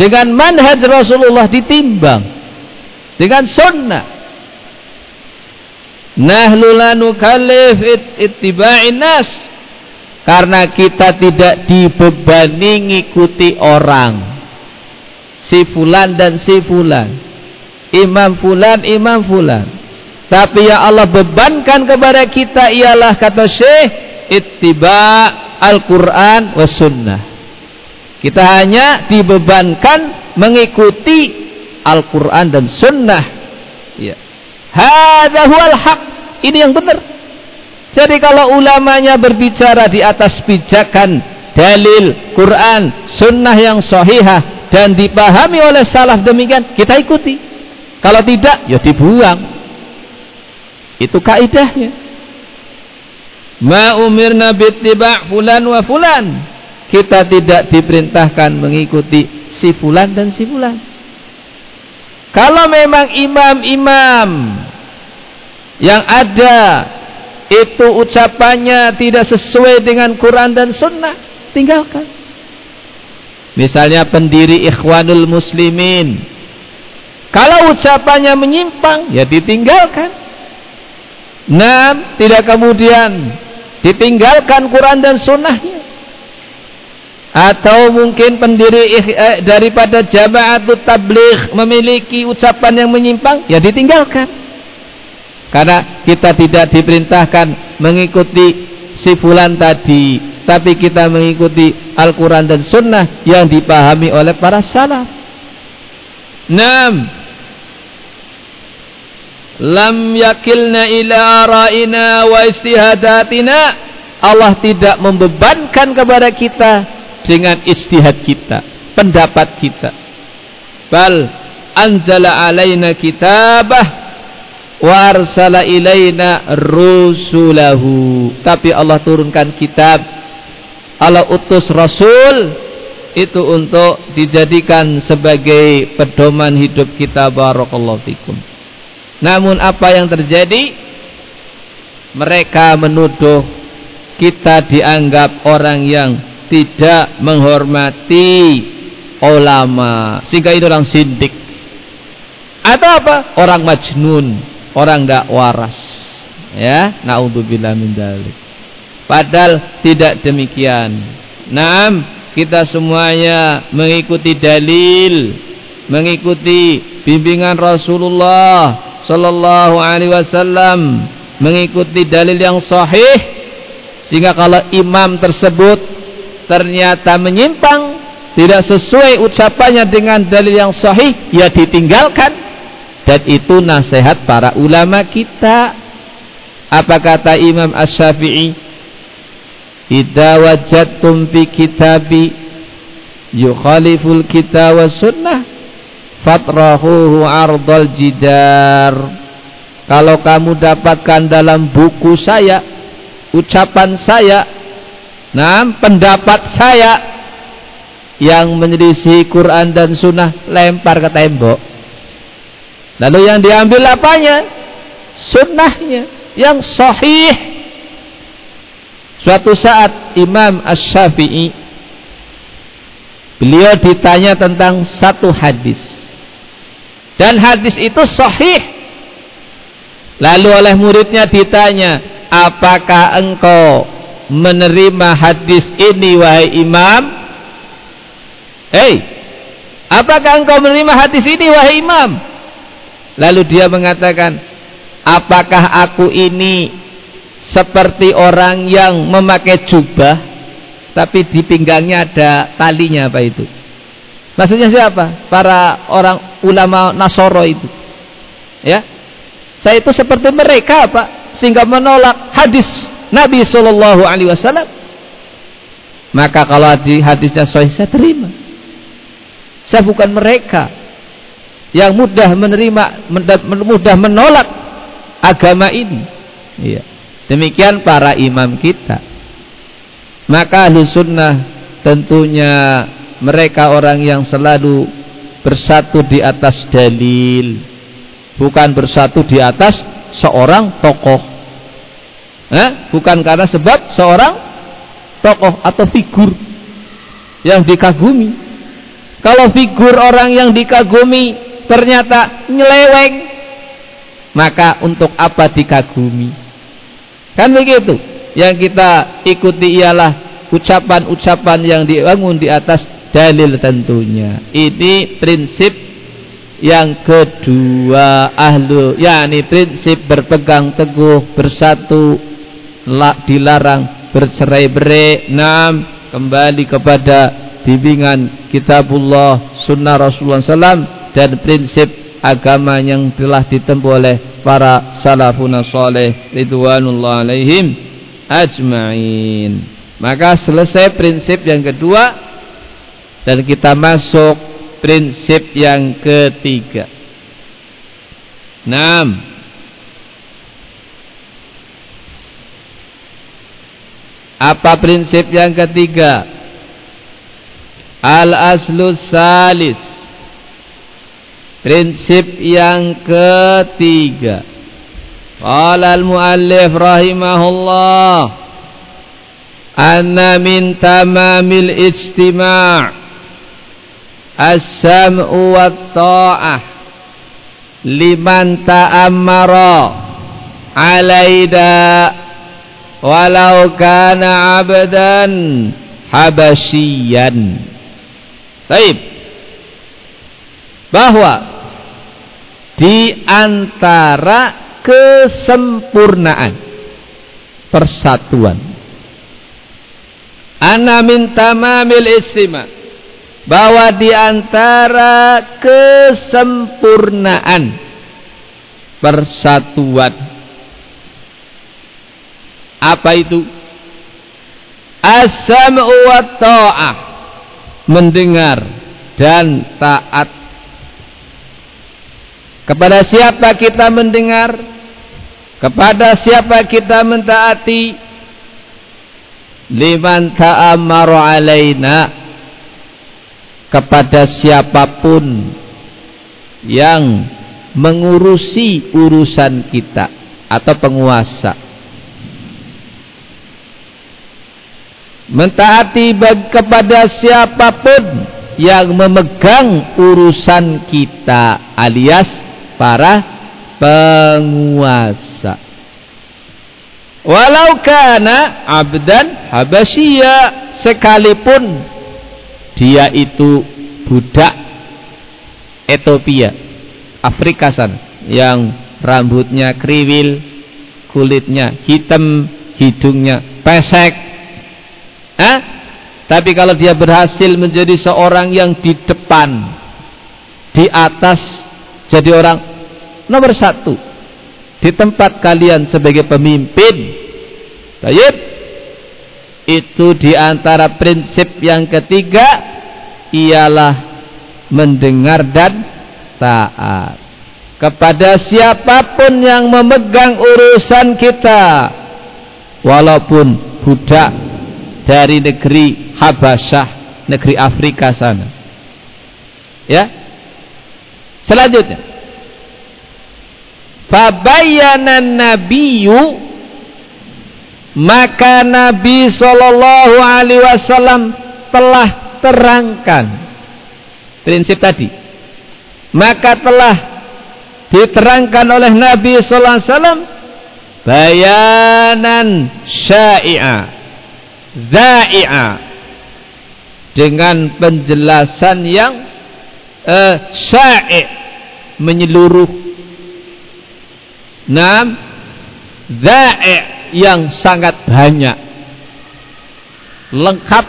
Dengan manhaj Rasulullah ditimbang. Dengan sunnah. Nahlu la nukallif ittiba'in nas. Karena kita tidak dibebani ngikuti orang. Si fulan dan si fulan. Imam fulan imam fulan tapi yang Allah bebankan kepada kita ialah kata Syekh ittiba Al-Quran was sunnah. Kita hanya dibebankan mengikuti Al-Quran dan sunnah. Ya. huwal haq. Ini yang benar. Jadi kalau ulamanya berbicara di atas pijakan dalil Quran sunnah yang sahihah dan dipahami oleh salaf demikian kita ikuti. Kalau tidak, ya dibuang. Itu kaidahnya. Ma umirna bittiba' fulan wa fulan. Kita tidak diperintahkan mengikuti si fulan dan si fulan. Kalau memang imam-imam yang ada itu ucapannya tidak sesuai dengan Quran dan Sunnah, tinggalkan. Misalnya pendiri Ikhwanul Muslimin kalau ucapannya menyimpang, ya ditinggalkan. Nah, tidak kemudian ditinggalkan Quran dan sunnahnya. Atau mungkin pendiri eh, daripada jamaatul tabligh memiliki ucapan yang menyimpang, ya ditinggalkan. Karena kita tidak diperintahkan mengikuti si fulan tadi, tapi kita mengikuti Al-Quran dan Sunnah yang dipahami oleh para salaf. Lam yakilna ila ra'ina wa istihadatina. Allah tidak membebankan kepada kita dengan istihad kita pendapat kita. Bal anzala alaina kitabah wa arsala ilaina rusulahu. Tapi Allah turunkan kitab. Allah utus rasul. Itu untuk dijadikan sebagai pedoman hidup kita. Barakallahu fikum namun apa yang terjadi? Mereka menuduh kita dianggap orang yang tidak menghormati ulama. Sehingga itu orang sindik. Atau apa? Orang majnun, orang tidak waras. Ya, naudzubillah min dzalik. Padahal tidak demikian. Naam, kita semuanya mengikuti dalil, mengikuti bimbingan Rasulullah sallallahu alaihi wasallam mengikuti dalil yang sahih sehingga kalau imam tersebut ternyata menyimpang tidak sesuai ucapannya dengan dalil yang sahih ya ditinggalkan. Dan itu nasihat para ulama kita. Apa kata Imam Ash-Syafi'i idza wajadtum fi kitabi yukhaliful kitab wa sunnah fatrahuhu ardal jidar. Kalau kamu dapatkan dalam buku saya ucapan saya nah pendapat saya yang menyelisih Quran dan sunnah lempar ke tembok. Lalu yang diambil apanya? Sunnahnya yang sahih. Suatu saat Imam Ash-Syafi'i Beliau ditanya tentang satu hadis. Dan hadis itu sahih. Lalu oleh muridnya ditanya, "Apakah engkau menerima hadis ini wahai imam?" Hei, apakah engkau menerima hadis ini wahai imam? Lalu dia mengatakan, "Apakah aku ini seperti orang yang memakai jubah?" tapi di pinggangnya ada talinya apa itu maksudnya siapa para orang ulama Nasoro itu. Ya. Saya itu seperti mereka Pak sehingga menolak hadis Nabi Shallallahu Alaihi Wasallam. Maka kalau di hadisnya sahih saya terima. Saya bukan mereka yang mudah menerima mudah menolak agama ini. Iya. Demikian para imam kita. Maka ahli sunnah tentunya mereka orang yang selalu bersatu di atas dalil. Bukan bersatu di atas seorang tokoh. Eh? bukan karena sebab seorang tokoh atau figur yang dikagumi. Kalau figur orang yang dikagumi ternyata nyeleweng maka untuk apa dikagumi? Kan begitu? Yang kita ikuti ialah ucapan-ucapan yang dibangun di atas dalil tentunya. Ini prinsip yang kedua ahlu yakni prinsip berpegang teguh bersatu dilarang bercerai-berai enam kembali kepada bimbingan kitabullah sunnah Rasulullah SAW dan prinsip agama yang telah ditempuh oleh para salafun saleh ridwanullah alaihim ajma'in. Maka selesai prinsip yang kedua dan kita masuk prinsip yang ketiga. Enam. Apa prinsip yang ketiga? Al-aslu salis. Prinsip yang ketiga. Qala al-muallif rahimahullah anna min tamamil ijtima' as-sam'u wa ta'ah liman ta'ammara alaida walau kana 'abdan Habasiyan Baik. Bahwa di antara kesempurnaan persatuan. Ana min tamamil bahwa di antara kesempurnaan persatuan. Apa itu? As-sam'u wa ta'ah. Mendengar dan taat. Kepada siapa kita mendengar? Kepada siapa kita mentaati? Liman ta'amaru alaina kepada siapa pun yang mengurusi urusan kita atau penguasa. Mentaati kepada siapa pun yang memegang urusan kita alias para penguasa. Walau kana abdan habasya sekalipun dia itu budak Ethiopia, Afrika sana yang rambutnya kriwil, kulitnya hitam, hidungnya pesek. Eh? Tapi kalau dia berhasil menjadi seorang yang di depan, di atas, jadi orang nomor satu di tempat kalian sebagai pemimpin. Baik. Itu di antara prinsip yang ketiga ialah mendengar dan taat. Kepada siapa pun yang memegang urusan kita walaupun budak dari negeri Habasyah negeri Afrika sana. Ya? Selanjutnya. Fabayyana nabiyyu maka Nabi sallallahu alaihi wasallam telah terangkan prinsip tadi. Maka telah diterangkan oleh Nabi sallallahu alaihi wasallam bayanan syai'a za'i'a dengan penjelasan yang uh, syai' menyeluruh. Nam za'i' yang sangat banyak. Lengkap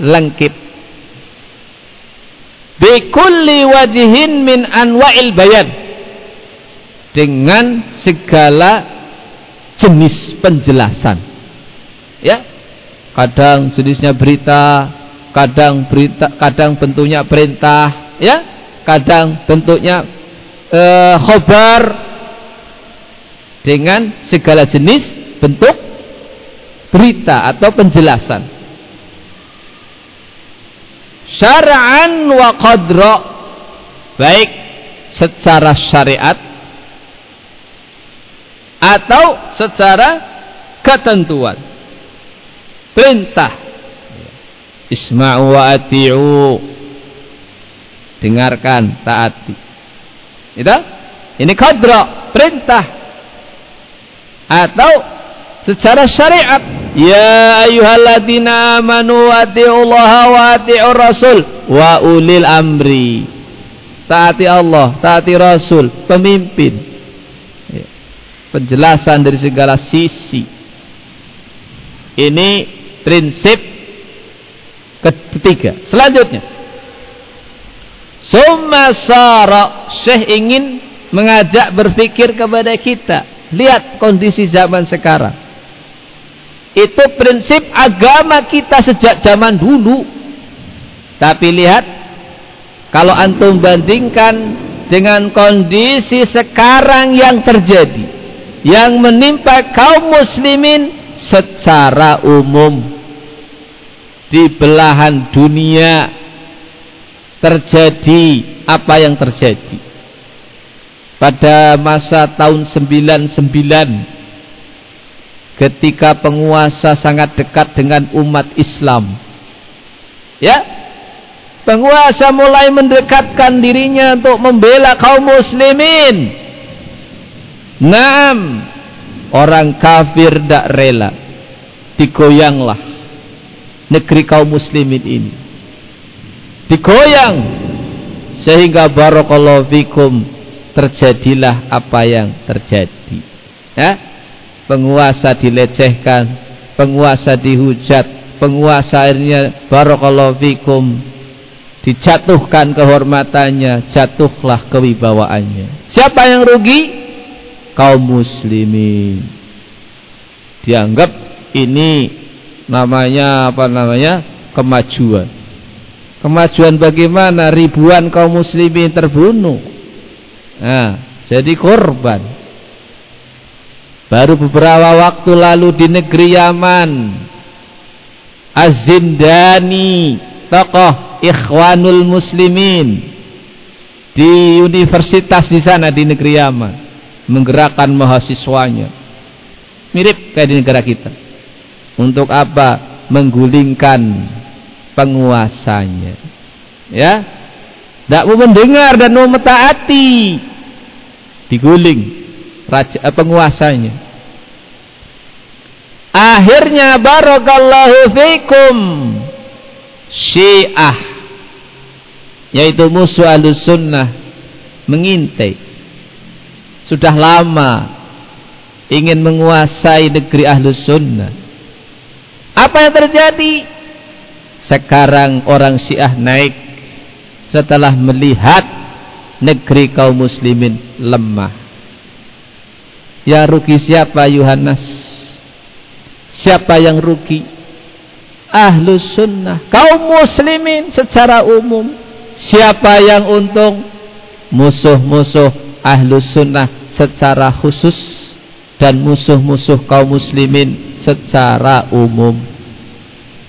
lengkap bikulli wajihin min anwa'il bayan. Dengan segala jenis penjelasan. Ya kadang jenisnya berita kadang berita kadang bentuknya perintah ya kadang bentuknya uh, khobar. Dengan segala jenis bentuk berita atau penjelasan. Syara'an wa qadra. Baik secara syariat atau secara ketentuan. Perintah. Isma'u wa ati'u. Dengarkan taati. Itu? Ini qadra perintah. Atau secara syariat Ya ayyuhalladzina amanu atiullaha wa atiur rasul wa ulil amri. Taati Allah, taati Rasul, pemimpin. Ya. Penjelasan dari segala sisi. Ini prinsip ketiga. Selanjutnya. Summa sara Syekh ingin mengajak berpikir kepada kita. Lihat kondisi zaman sekarang itu prinsip agama kita sejak zaman dulu. Tapi lihat, kalau antum bandingkan dengan kondisi sekarang yang terjadi, yang menimpa kaum muslimin secara umum di belahan dunia terjadi apa yang terjadi pada masa tahun 99 ketika penguasa sangat dekat dengan umat Islam. Ya. Penguasa mulai mendekatkan dirinya untuk membela kaum muslimin. Naam. Orang kafir tidak rela. Digoyanglah negeri kaum muslimin ini. Digoyang. Sehingga barakallahu fikum terjadilah apa yang terjadi. Ya penguasa dilecehkan, penguasa dihujat, penguasa akhirnya barakallahu fikum dijatuhkan kehormatannya, jatuhlah kewibawaannya. Siapa yang rugi? Kaum muslimin. Dianggap ini namanya apa namanya? kemajuan. Kemajuan bagaimana? Ribuan kaum muslimin terbunuh. Nah, jadi korban. Baru beberapa waktu lalu di negeri Yaman. Az-Zindani tokoh Ikhwanul Muslimin di universitas di sana di negeri Yaman menggerakkan mahasiswanya. Mirip kayak di negara kita. Untuk apa? Menggulingkan penguasanya. Ya? Tidak mau mendengar dan mau mentaati. Diguling raja, eh, penguasanya akhirnya barakallahu fikum syiah yaitu musuh sunnah mengintai. Sudah lama ingin menguasai negeri ahlus sunnah. Apa yang terjadi? Sekarang orang syiah naik setelah melihat negeri kaum muslimin lemah. Ya rugi siapa Yohanes siapa yang rugi? Ahlus sunnah. Kaum muslimin secara umum. Siapa yang untung? Musuh-musuh ahlus sunnah secara khusus dan musuh-musuh kaum muslimin secara umum.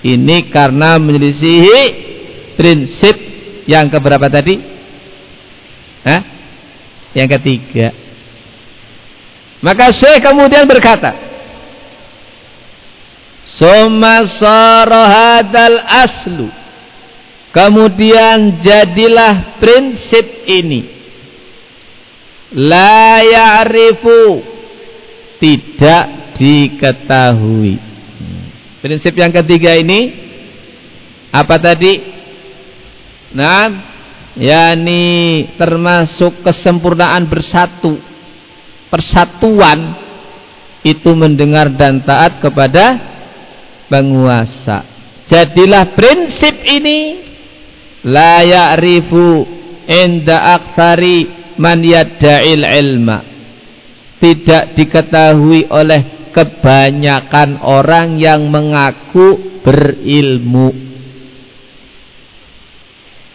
Ini karena menyelisihi prinsip yang keberapa tadi? Hah? yang ketiga. Maka Syekh kemudian berkata Summa hadal aslu. Kemudian jadilah prinsip ini. La ya'rifu tidak diketahui. Prinsip yang ketiga ini apa tadi? Nah, yakni termasuk kesempurnaan bersatu. Persatuan itu mendengar dan taat kepada penguasa. Jadilah prinsip ini la ya'rifu inda aktsari man yadda'il ilma. Tidak diketahui oleh kebanyakan orang yang mengaku berilmu.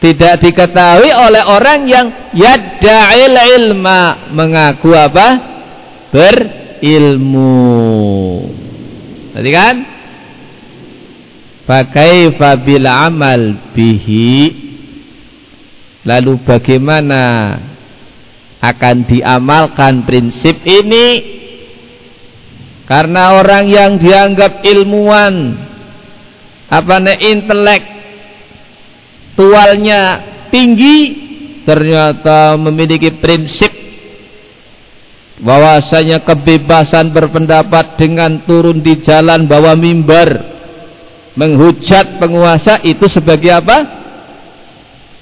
Tidak diketahui oleh orang yang yadda'il ilma, mengaku apa? Berilmu. Tadi kan? Fakaifa bil amal bihi? Lalu bagaimana akan diamalkan prinsip ini? Karena orang yang dianggap ilmuwan Apa nih intelek Tualnya tinggi Ternyata memiliki prinsip bahwasanya kebebasan berpendapat dengan turun di jalan bawa mimbar menghujat penguasa itu sebagai apa?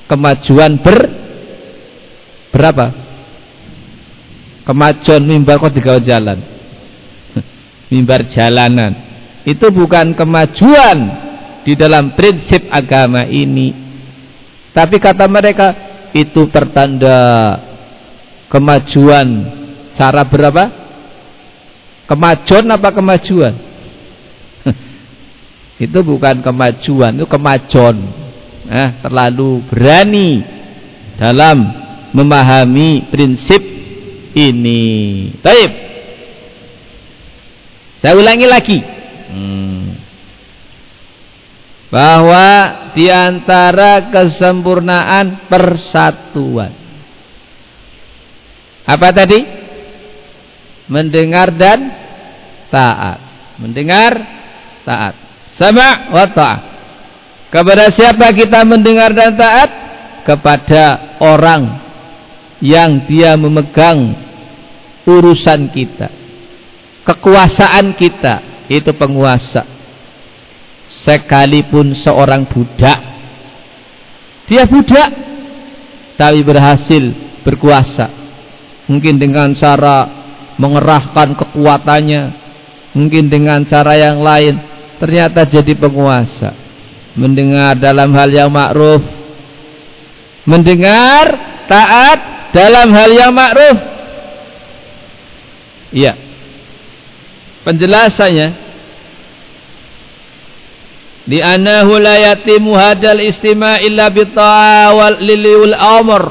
Kemajuan ber berapa? Kemajuan mimbar kok digawe jalan. [LAUGHS] mimbar jalanan. Itu bukan kemajuan di dalam prinsip agama ini. Tapi kata mereka itu pertanda kemajuan cara berapa? Kemajuan apa kemajuan? Itu bukan kemajuan itu kemajon. Eh, terlalu berani dalam memahami prinsip ini. Taib. Saya ulangi lagi. Hmm. bahwa di antara kesempurnaan persatuan. Apa tadi? Mendengar dan taat. Mendengar taat Sama wa. Kepada siapa kita mendengar dan taat? Kepada orang yang dia memegang urusan kita. Kekuasaan kita itu penguasa. Sekalipun seorang budak dia budak tapi berhasil berkuasa. Mungkin dengan cara mengerahkan kekuatannya, mungkin dengan cara yang lain ternyata jadi penguasa. Mendengar dalam hal yang ma'ruf. Mendengar taat dalam hal yang ma'ruf. Iya. Penjelasannya. Di anahu la yatimu hadal istima' illa bita'awal liliul amr.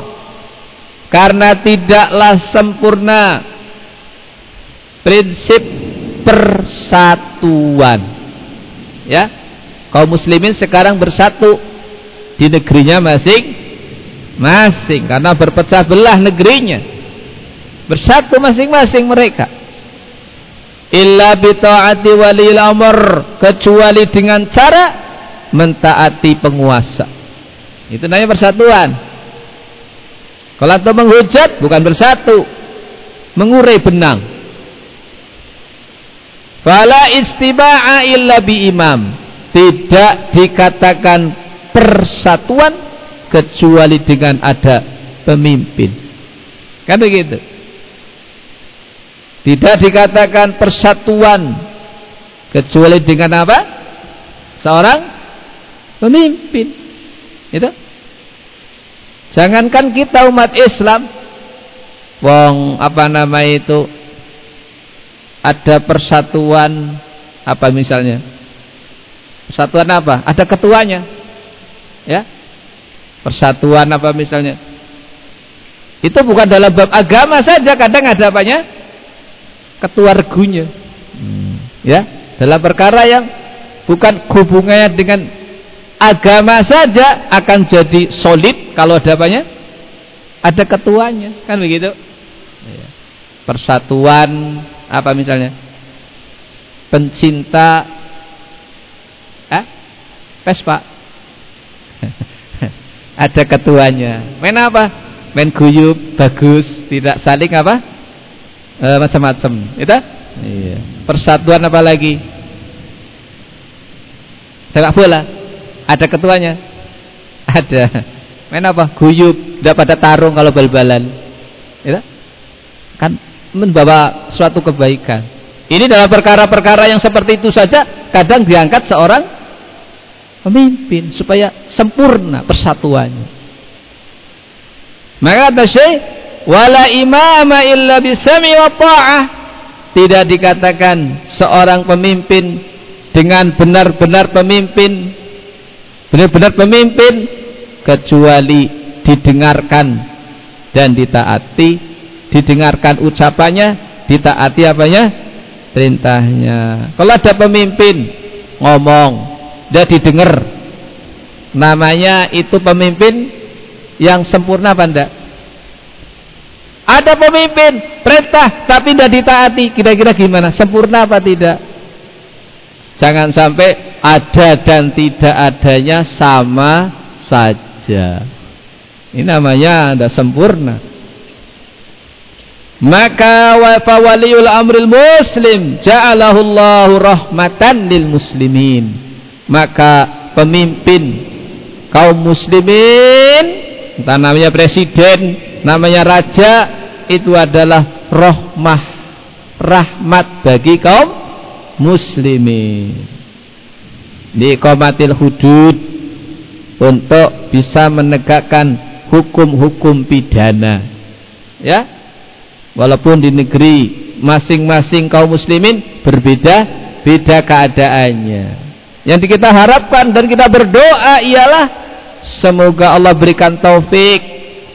Karena tidaklah sempurna prinsip persatuan ya. Kaum muslimin sekarang bersatu di negerinya masing-masing karena berpecah belah negerinya. Bersatu masing-masing mereka. Illa bita'ati walil amr. Kecuali dengan cara mentaati penguasa. Itu namanya persatuan. Kalau itu menghujat bukan bersatu. Mengurai benang Fala istiba'a illa bi imam. Tidak dikatakan persatuan kecuali dengan ada pemimpin. Kan begitu. Tidak dikatakan persatuan kecuali dengan apa? Seorang pemimpin. Itu. Jangankan kita umat Islam wong apa nama itu ada persatuan apa misalnya? Persatuan apa? Ada ketuanya. Ya. Persatuan apa misalnya? Itu bukan dalam bab agama saja, kadang ada apanya? Ketua regunya. Hmm. Ya, dalam perkara yang bukan hubungannya dengan agama saja akan jadi solid kalau ada apanya? Ada ketuanya, kan begitu? Ya. Persatuan apa misalnya? Pencinta eh? Vespa. [LAUGHS] ada ketuanya. Main apa? main guyub bagus tidak saling apa e, macam-macam itu iya. persatuan apa lagi sepak bola ada ketuanya ada main apa guyub tidak pada tarung kalau bal-balan itu kan membawa suatu kebaikan ini dalam perkara-perkara yang seperti itu saja kadang diangkat seorang pemimpin supaya sempurna persatuannya maka kata Syekh, wala imama illa bisami wa ta'ah. Tidak dikatakan seorang pemimpin dengan benar-benar pemimpin benar-benar pemimpin kecuali didengarkan dan ditaati, didengarkan ucapannya, ditaati apanya? perintahnya. Kalau ada pemimpin ngomong, dia didengar. Namanya itu pemimpin yang sempurna apa enggak? Ada pemimpin, perintah tapi tidak ditaati. Kira-kira gimana? Sempurna apa tidak? Jangan sampai ada dan tidak adanya sama saja. Ini namanya tidak sempurna. Maka wa fawaliul amril muslim ja'alahu Allahu rahmatan lil muslimin. Maka pemimpin kaum muslimin entah namanya presiden, namanya raja, itu adalah rahmah, rahmat bagi kaum muslimin. Di komatil hudud untuk bisa menegakkan hukum-hukum pidana. Ya. Walaupun di negeri masing-masing kaum muslimin berbeda beda keadaannya. Yang kita harapkan dan kita berdoa ialah Semoga Allah berikan taufik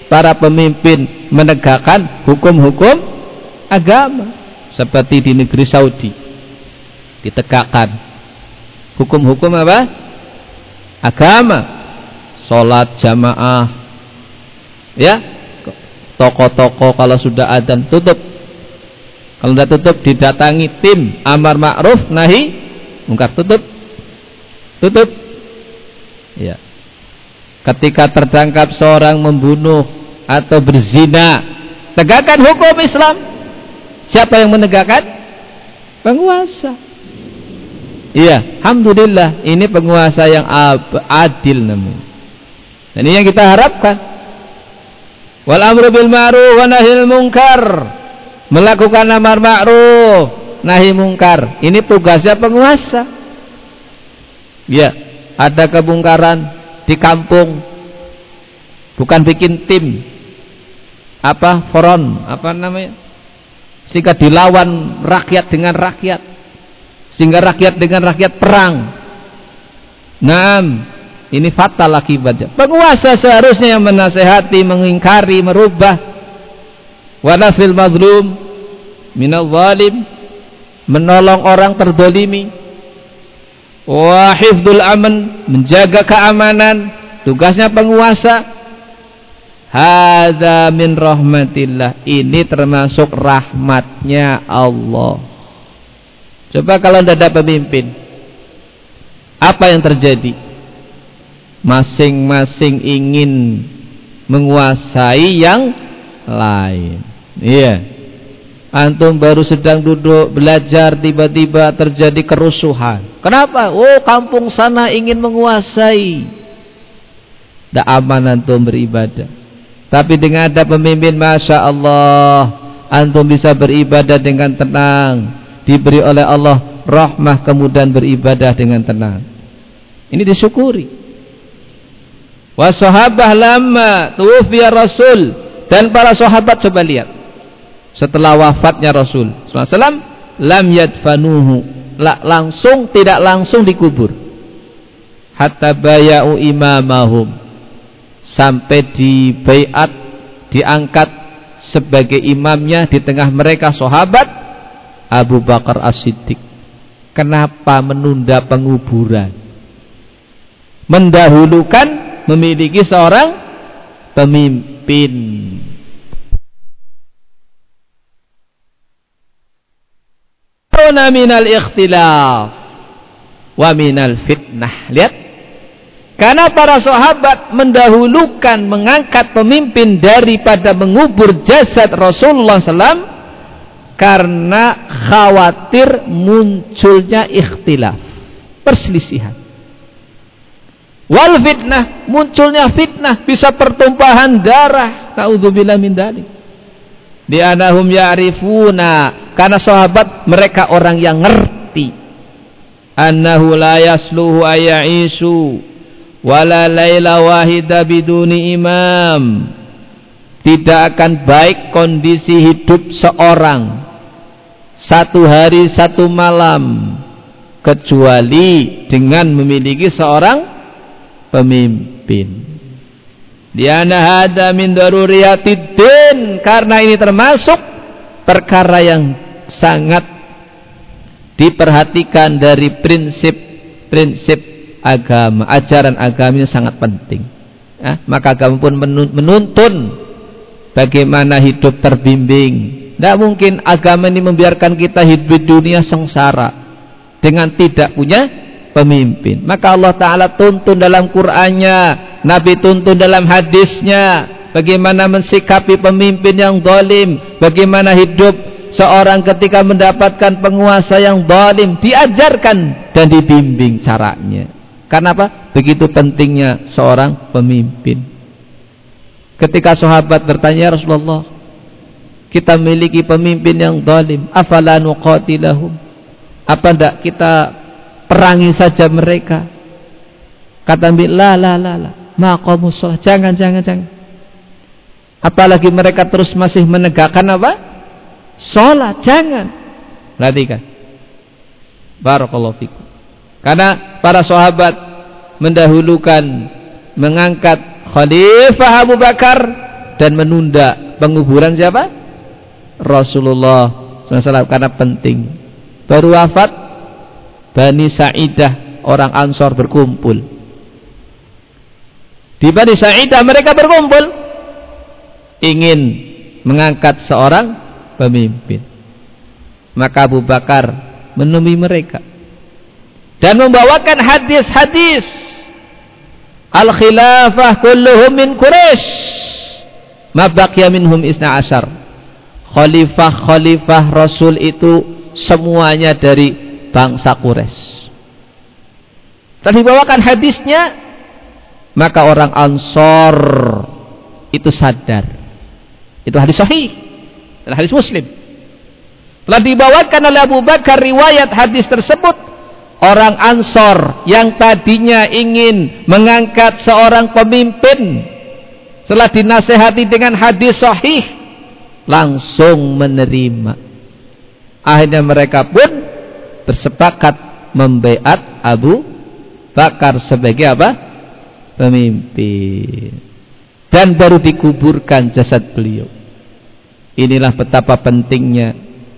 para pemimpin menegakkan hukum-hukum agama seperti di negeri Saudi. Ditegakkan. Hukum-hukum apa? agama. Sholat jamaah. Ya toko-toko kalau sudah adzan tutup. Kalau sudah tutup didatangi tim amar ma'ruf nahi. Mungkar tutup. Tutup. Ya. Ketika tertangkap seorang membunuh atau berzina tegakkan hukum Islam. Siapa yang menegakkan? Penguasa. Iya Alhamdulillah ini penguasa yang adil namanya. Dan ini yang kita harapkan wal amru bil ma'ruf wa nahil munkar. Melakukan amar ma'ruf nahi munkar. Ini tugasnya penguasa. Ya ada kebungkaran di kampung. Bukan bikin tim. Apa? Foron apa namanya? Sehingga dilawan rakyat dengan rakyat. Sehingga rakyat dengan rakyat perang. Nah ini fatal akibatnya. Penguasa seharusnya yang menasehati mengingkari merubah. Wa nasril mazlum minal zalim menolong orang terdolimi. Wa hifdul aman menjaga keamanan tugasnya penguasa. Hadza min rahmatillah ini termasuk rahmatnya Allah. Coba kalau tidak ada pemimpin apa yang terjadi masing-masing ingin menguasai yang lain iya Antum baru sedang duduk belajar tiba-tiba terjadi kerusuhan. Kenapa? Oh, kampung sana ingin menguasai. Tidak aman antum beribadah. Tapi dengan ada pemimpin, masya Allah, antum bisa beribadah dengan tenang diberi oleh Allah rahmah kemudian beribadah dengan tenang ini disyukuri wa sahabah lama tuwfiya rasul. Dan para sahabat coba lihat. Setelah wafatnya Rasul SAW lam yadfanuhu. Langsung tidak langsung dikubur. Hatta bayau imamahum. Sampai di bayat diangkat sebagai imamnya di tengah mereka sahabat Abu Bakar As-Siddiq. Kenapa menunda penguburan? Mendahulukan memiliki seorang pemimpin minal ikhtilaf wa minal fitnah. Lihat. Karena para sahabat mendahulukan mengangkat pemimpin daripada mengubur jasad Rasulullah SAW karena khawatir munculnya ikhtilaf, perselisihan. Wal fitnah, munculnya fitnah, bisa pertumpahan darah. Nauzubillah min dalik. Di anahum ya'rifuna karena sahabat mereka orang yang ngerti annahu la yasluhu aya'isu wala laila wahida biduni imam tidak akan baik kondisi hidup seorang satu hari satu malam kecuali dengan memiliki seorang pemimpin Diana hada min daruriyatid karena ini termasuk perkara yang sangat diperhatikan dari prinsip-prinsip agama, ajaran agama ini sangat penting. Ya, maka agama pun menuntun bagaimana hidup terbimbing. Tidak mungkin agama ini membiarkan kita hidup di dunia sengsara dengan tidak punya pemimpin. Maka Allah Ta'ala tuntun dalam Qur'annya, Nabi tuntun dalam hadisnya, bagaimana mensikapi pemimpin yang dolim, bagaimana hidup seorang ketika mendapatkan penguasa yang zalim diajarkan dan dibimbing caranya. Karena apa? Begitu pentingnya seorang pemimpin. Ketika sahabat bertanya ya Rasulullah, kita memiliki pemimpin yang zalim, afala nuqatilahum? Apa tidak kita perangi saja mereka? Kata Nabi, la la la la, Jangan jangan jangan. Apalagi mereka terus masih menegakkan apa? Sholat, jangan. Perhatikan. Barakallahu fikum. Karena para sahabat mendahulukan mengangkat Khalifah Abu Bakar dan menunda penguburan siapa? Rasulullah SAW karena penting. Baru wafat Bani Sa'idah orang Ansor berkumpul. Di Bani Sa'idah mereka berkumpul. Ingin mengangkat seorang pemimpin. Maka Abu Bakar menemui mereka. Dan membawakan hadis-hadis. Al-khilafah kulluhum min Quraisy ma baqiya minhum isna ashar khalifah-khalifah Rasul itu semuanya dari bangsa Quraisy dan dibawakan hadisnya maka orang Ansor itu sadar itu hadis sahih dalam hadis Muslim. Telah dibawakan oleh Abu Bakar riwayat hadis tersebut orang Ansor yang tadinya ingin mengangkat seorang pemimpin setelah dinasehati dengan hadis sahih langsung menerima. Akhirnya mereka pun bersepakat membaiat Abu Bakar sebagai apa? Pemimpin. Dan baru dikuburkan jasad beliau. Inilah betapa pentingnya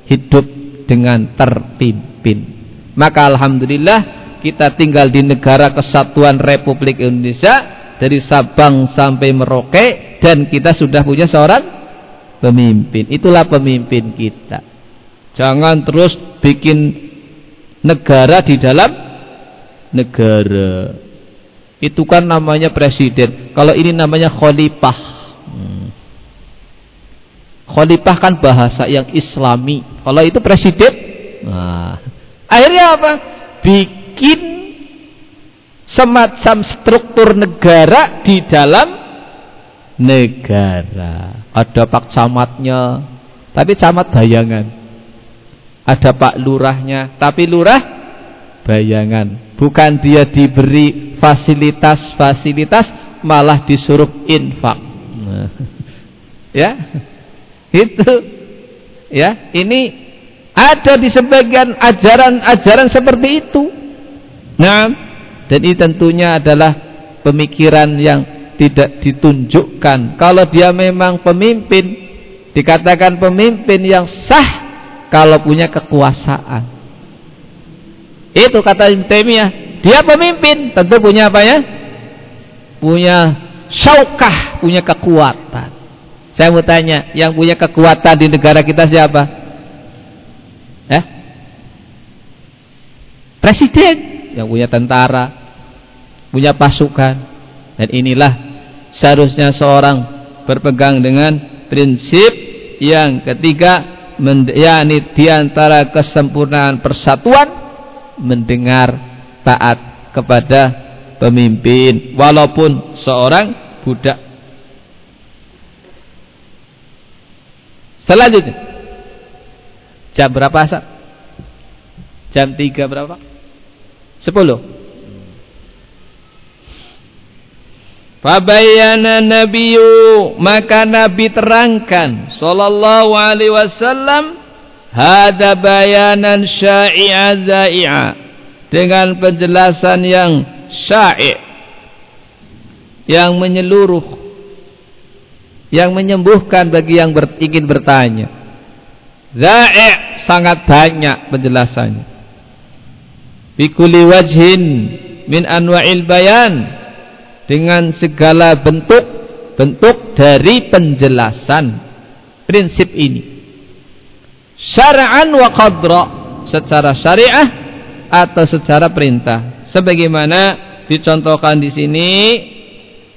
hidup dengan terpimpin. Maka alhamdulillah kita tinggal di negara kesatuan Republik Indonesia dari Sabang sampai Merauke dan kita sudah punya seorang pemimpin. Itulah pemimpin kita. Jangan terus bikin negara di dalam negara. Itu kan namanya presiden. Kalau ini namanya khalifah. Khalifah kan bahasa yang islami. Kalau itu presiden, nah, akhirnya apa? Bikin semacam struktur negara di dalam negara. Ada pak camatnya, tapi camat bayangan. Ada Pak Lurahnya, tapi lurah bayangan. Bukan dia diberi fasilitas-fasilitas, malah disuruh infak. Nah, [LAUGHS] ya, itu. Ya, ini ada di sebagian ajaran-ajaran seperti itu. Nah, dan ini tentunya adalah pemikiran yang tidak ditunjukkan. Kalau dia memang pemimpin, dikatakan pemimpin yang sah kalau punya kekuasaan. Itu kata Taimiyah. Dia pemimpin, tentu punya apa ya? Punya syaukah, punya kekuatan. Saya mau tanya, yang punya kekuatan di negara kita siapa? Eh? Presiden yang punya tentara, punya pasukan. Dan inilah seharusnya seorang berpegang dengan prinsip yang ketiga yakni di antara kesempurnaan persatuan mendengar taat kepada pemimpin walaupun seorang budak. Selanjutnya Jam berapa asar? Jam 3 berapa? 10. Fabayana Nabiyu maka Nabi terangkan sallallahu alaihi wasallam hada bayanan syai'a zai'a. Dengan penjelasan yang syai' yang menyeluruh yang menyembuhkan bagi yang ber, ingin bertanya. Za'i' sangat banyak penjelasannya. Bikuli wajhin min anwa'il bayan dengan segala bentuk bentuk dari penjelasan prinsip ini. Syara'an wa qadra secara syariah atau secara perintah. Sebagaimana dicontohkan di sini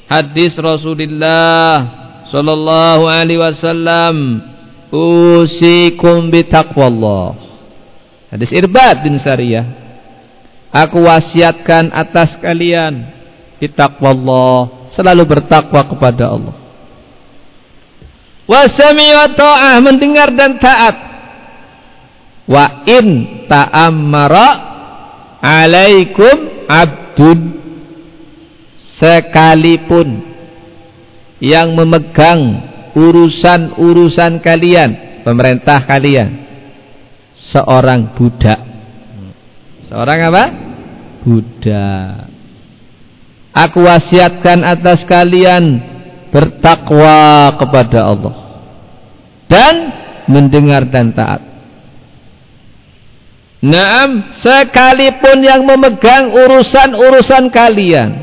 hadis Rasulullah sallallahu alaihi wasallam usikum bitaqwallah hadis irbad bin sariyah aku wasiatkan atas kalian bitaqwallah selalu bertakwa kepada Allah wasami wa ta'ah mendengar dan taat wa in ta'ammara alaikum abdun sekalipun yang memegang urusan-urusan kalian, pemerintah kalian. Seorang budak. Seorang apa? Budak. Aku wasiatkan atas kalian bertakwa kepada Allah dan mendengar dan taat. Naam, sekalipun yang memegang urusan-urusan kalian,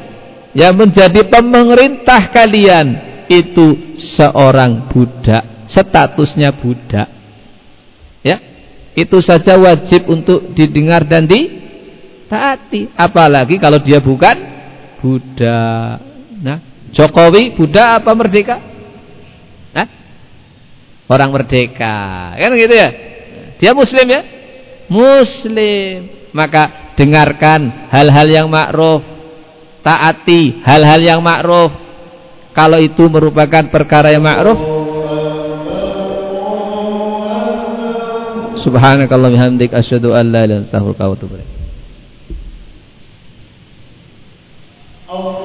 yang menjadi pemerintah kalian, itu seorang budak, statusnya budak. Ya. Itu saja wajib untuk didengar dan ditaati. Apalagi kalau dia bukan budak. Nah, Jokowi budak apa merdeka? Nah, Orang merdeka. Kan gitu ya? Dia muslim ya? Muslim. Maka dengarkan hal-hal yang ma'ruf. Taati hal-hal yang ma'ruf kalau itu merupakan perkara yang ma'ruf Subhanakallah bihamdik asyhadu an la anta astaghfiruka wa of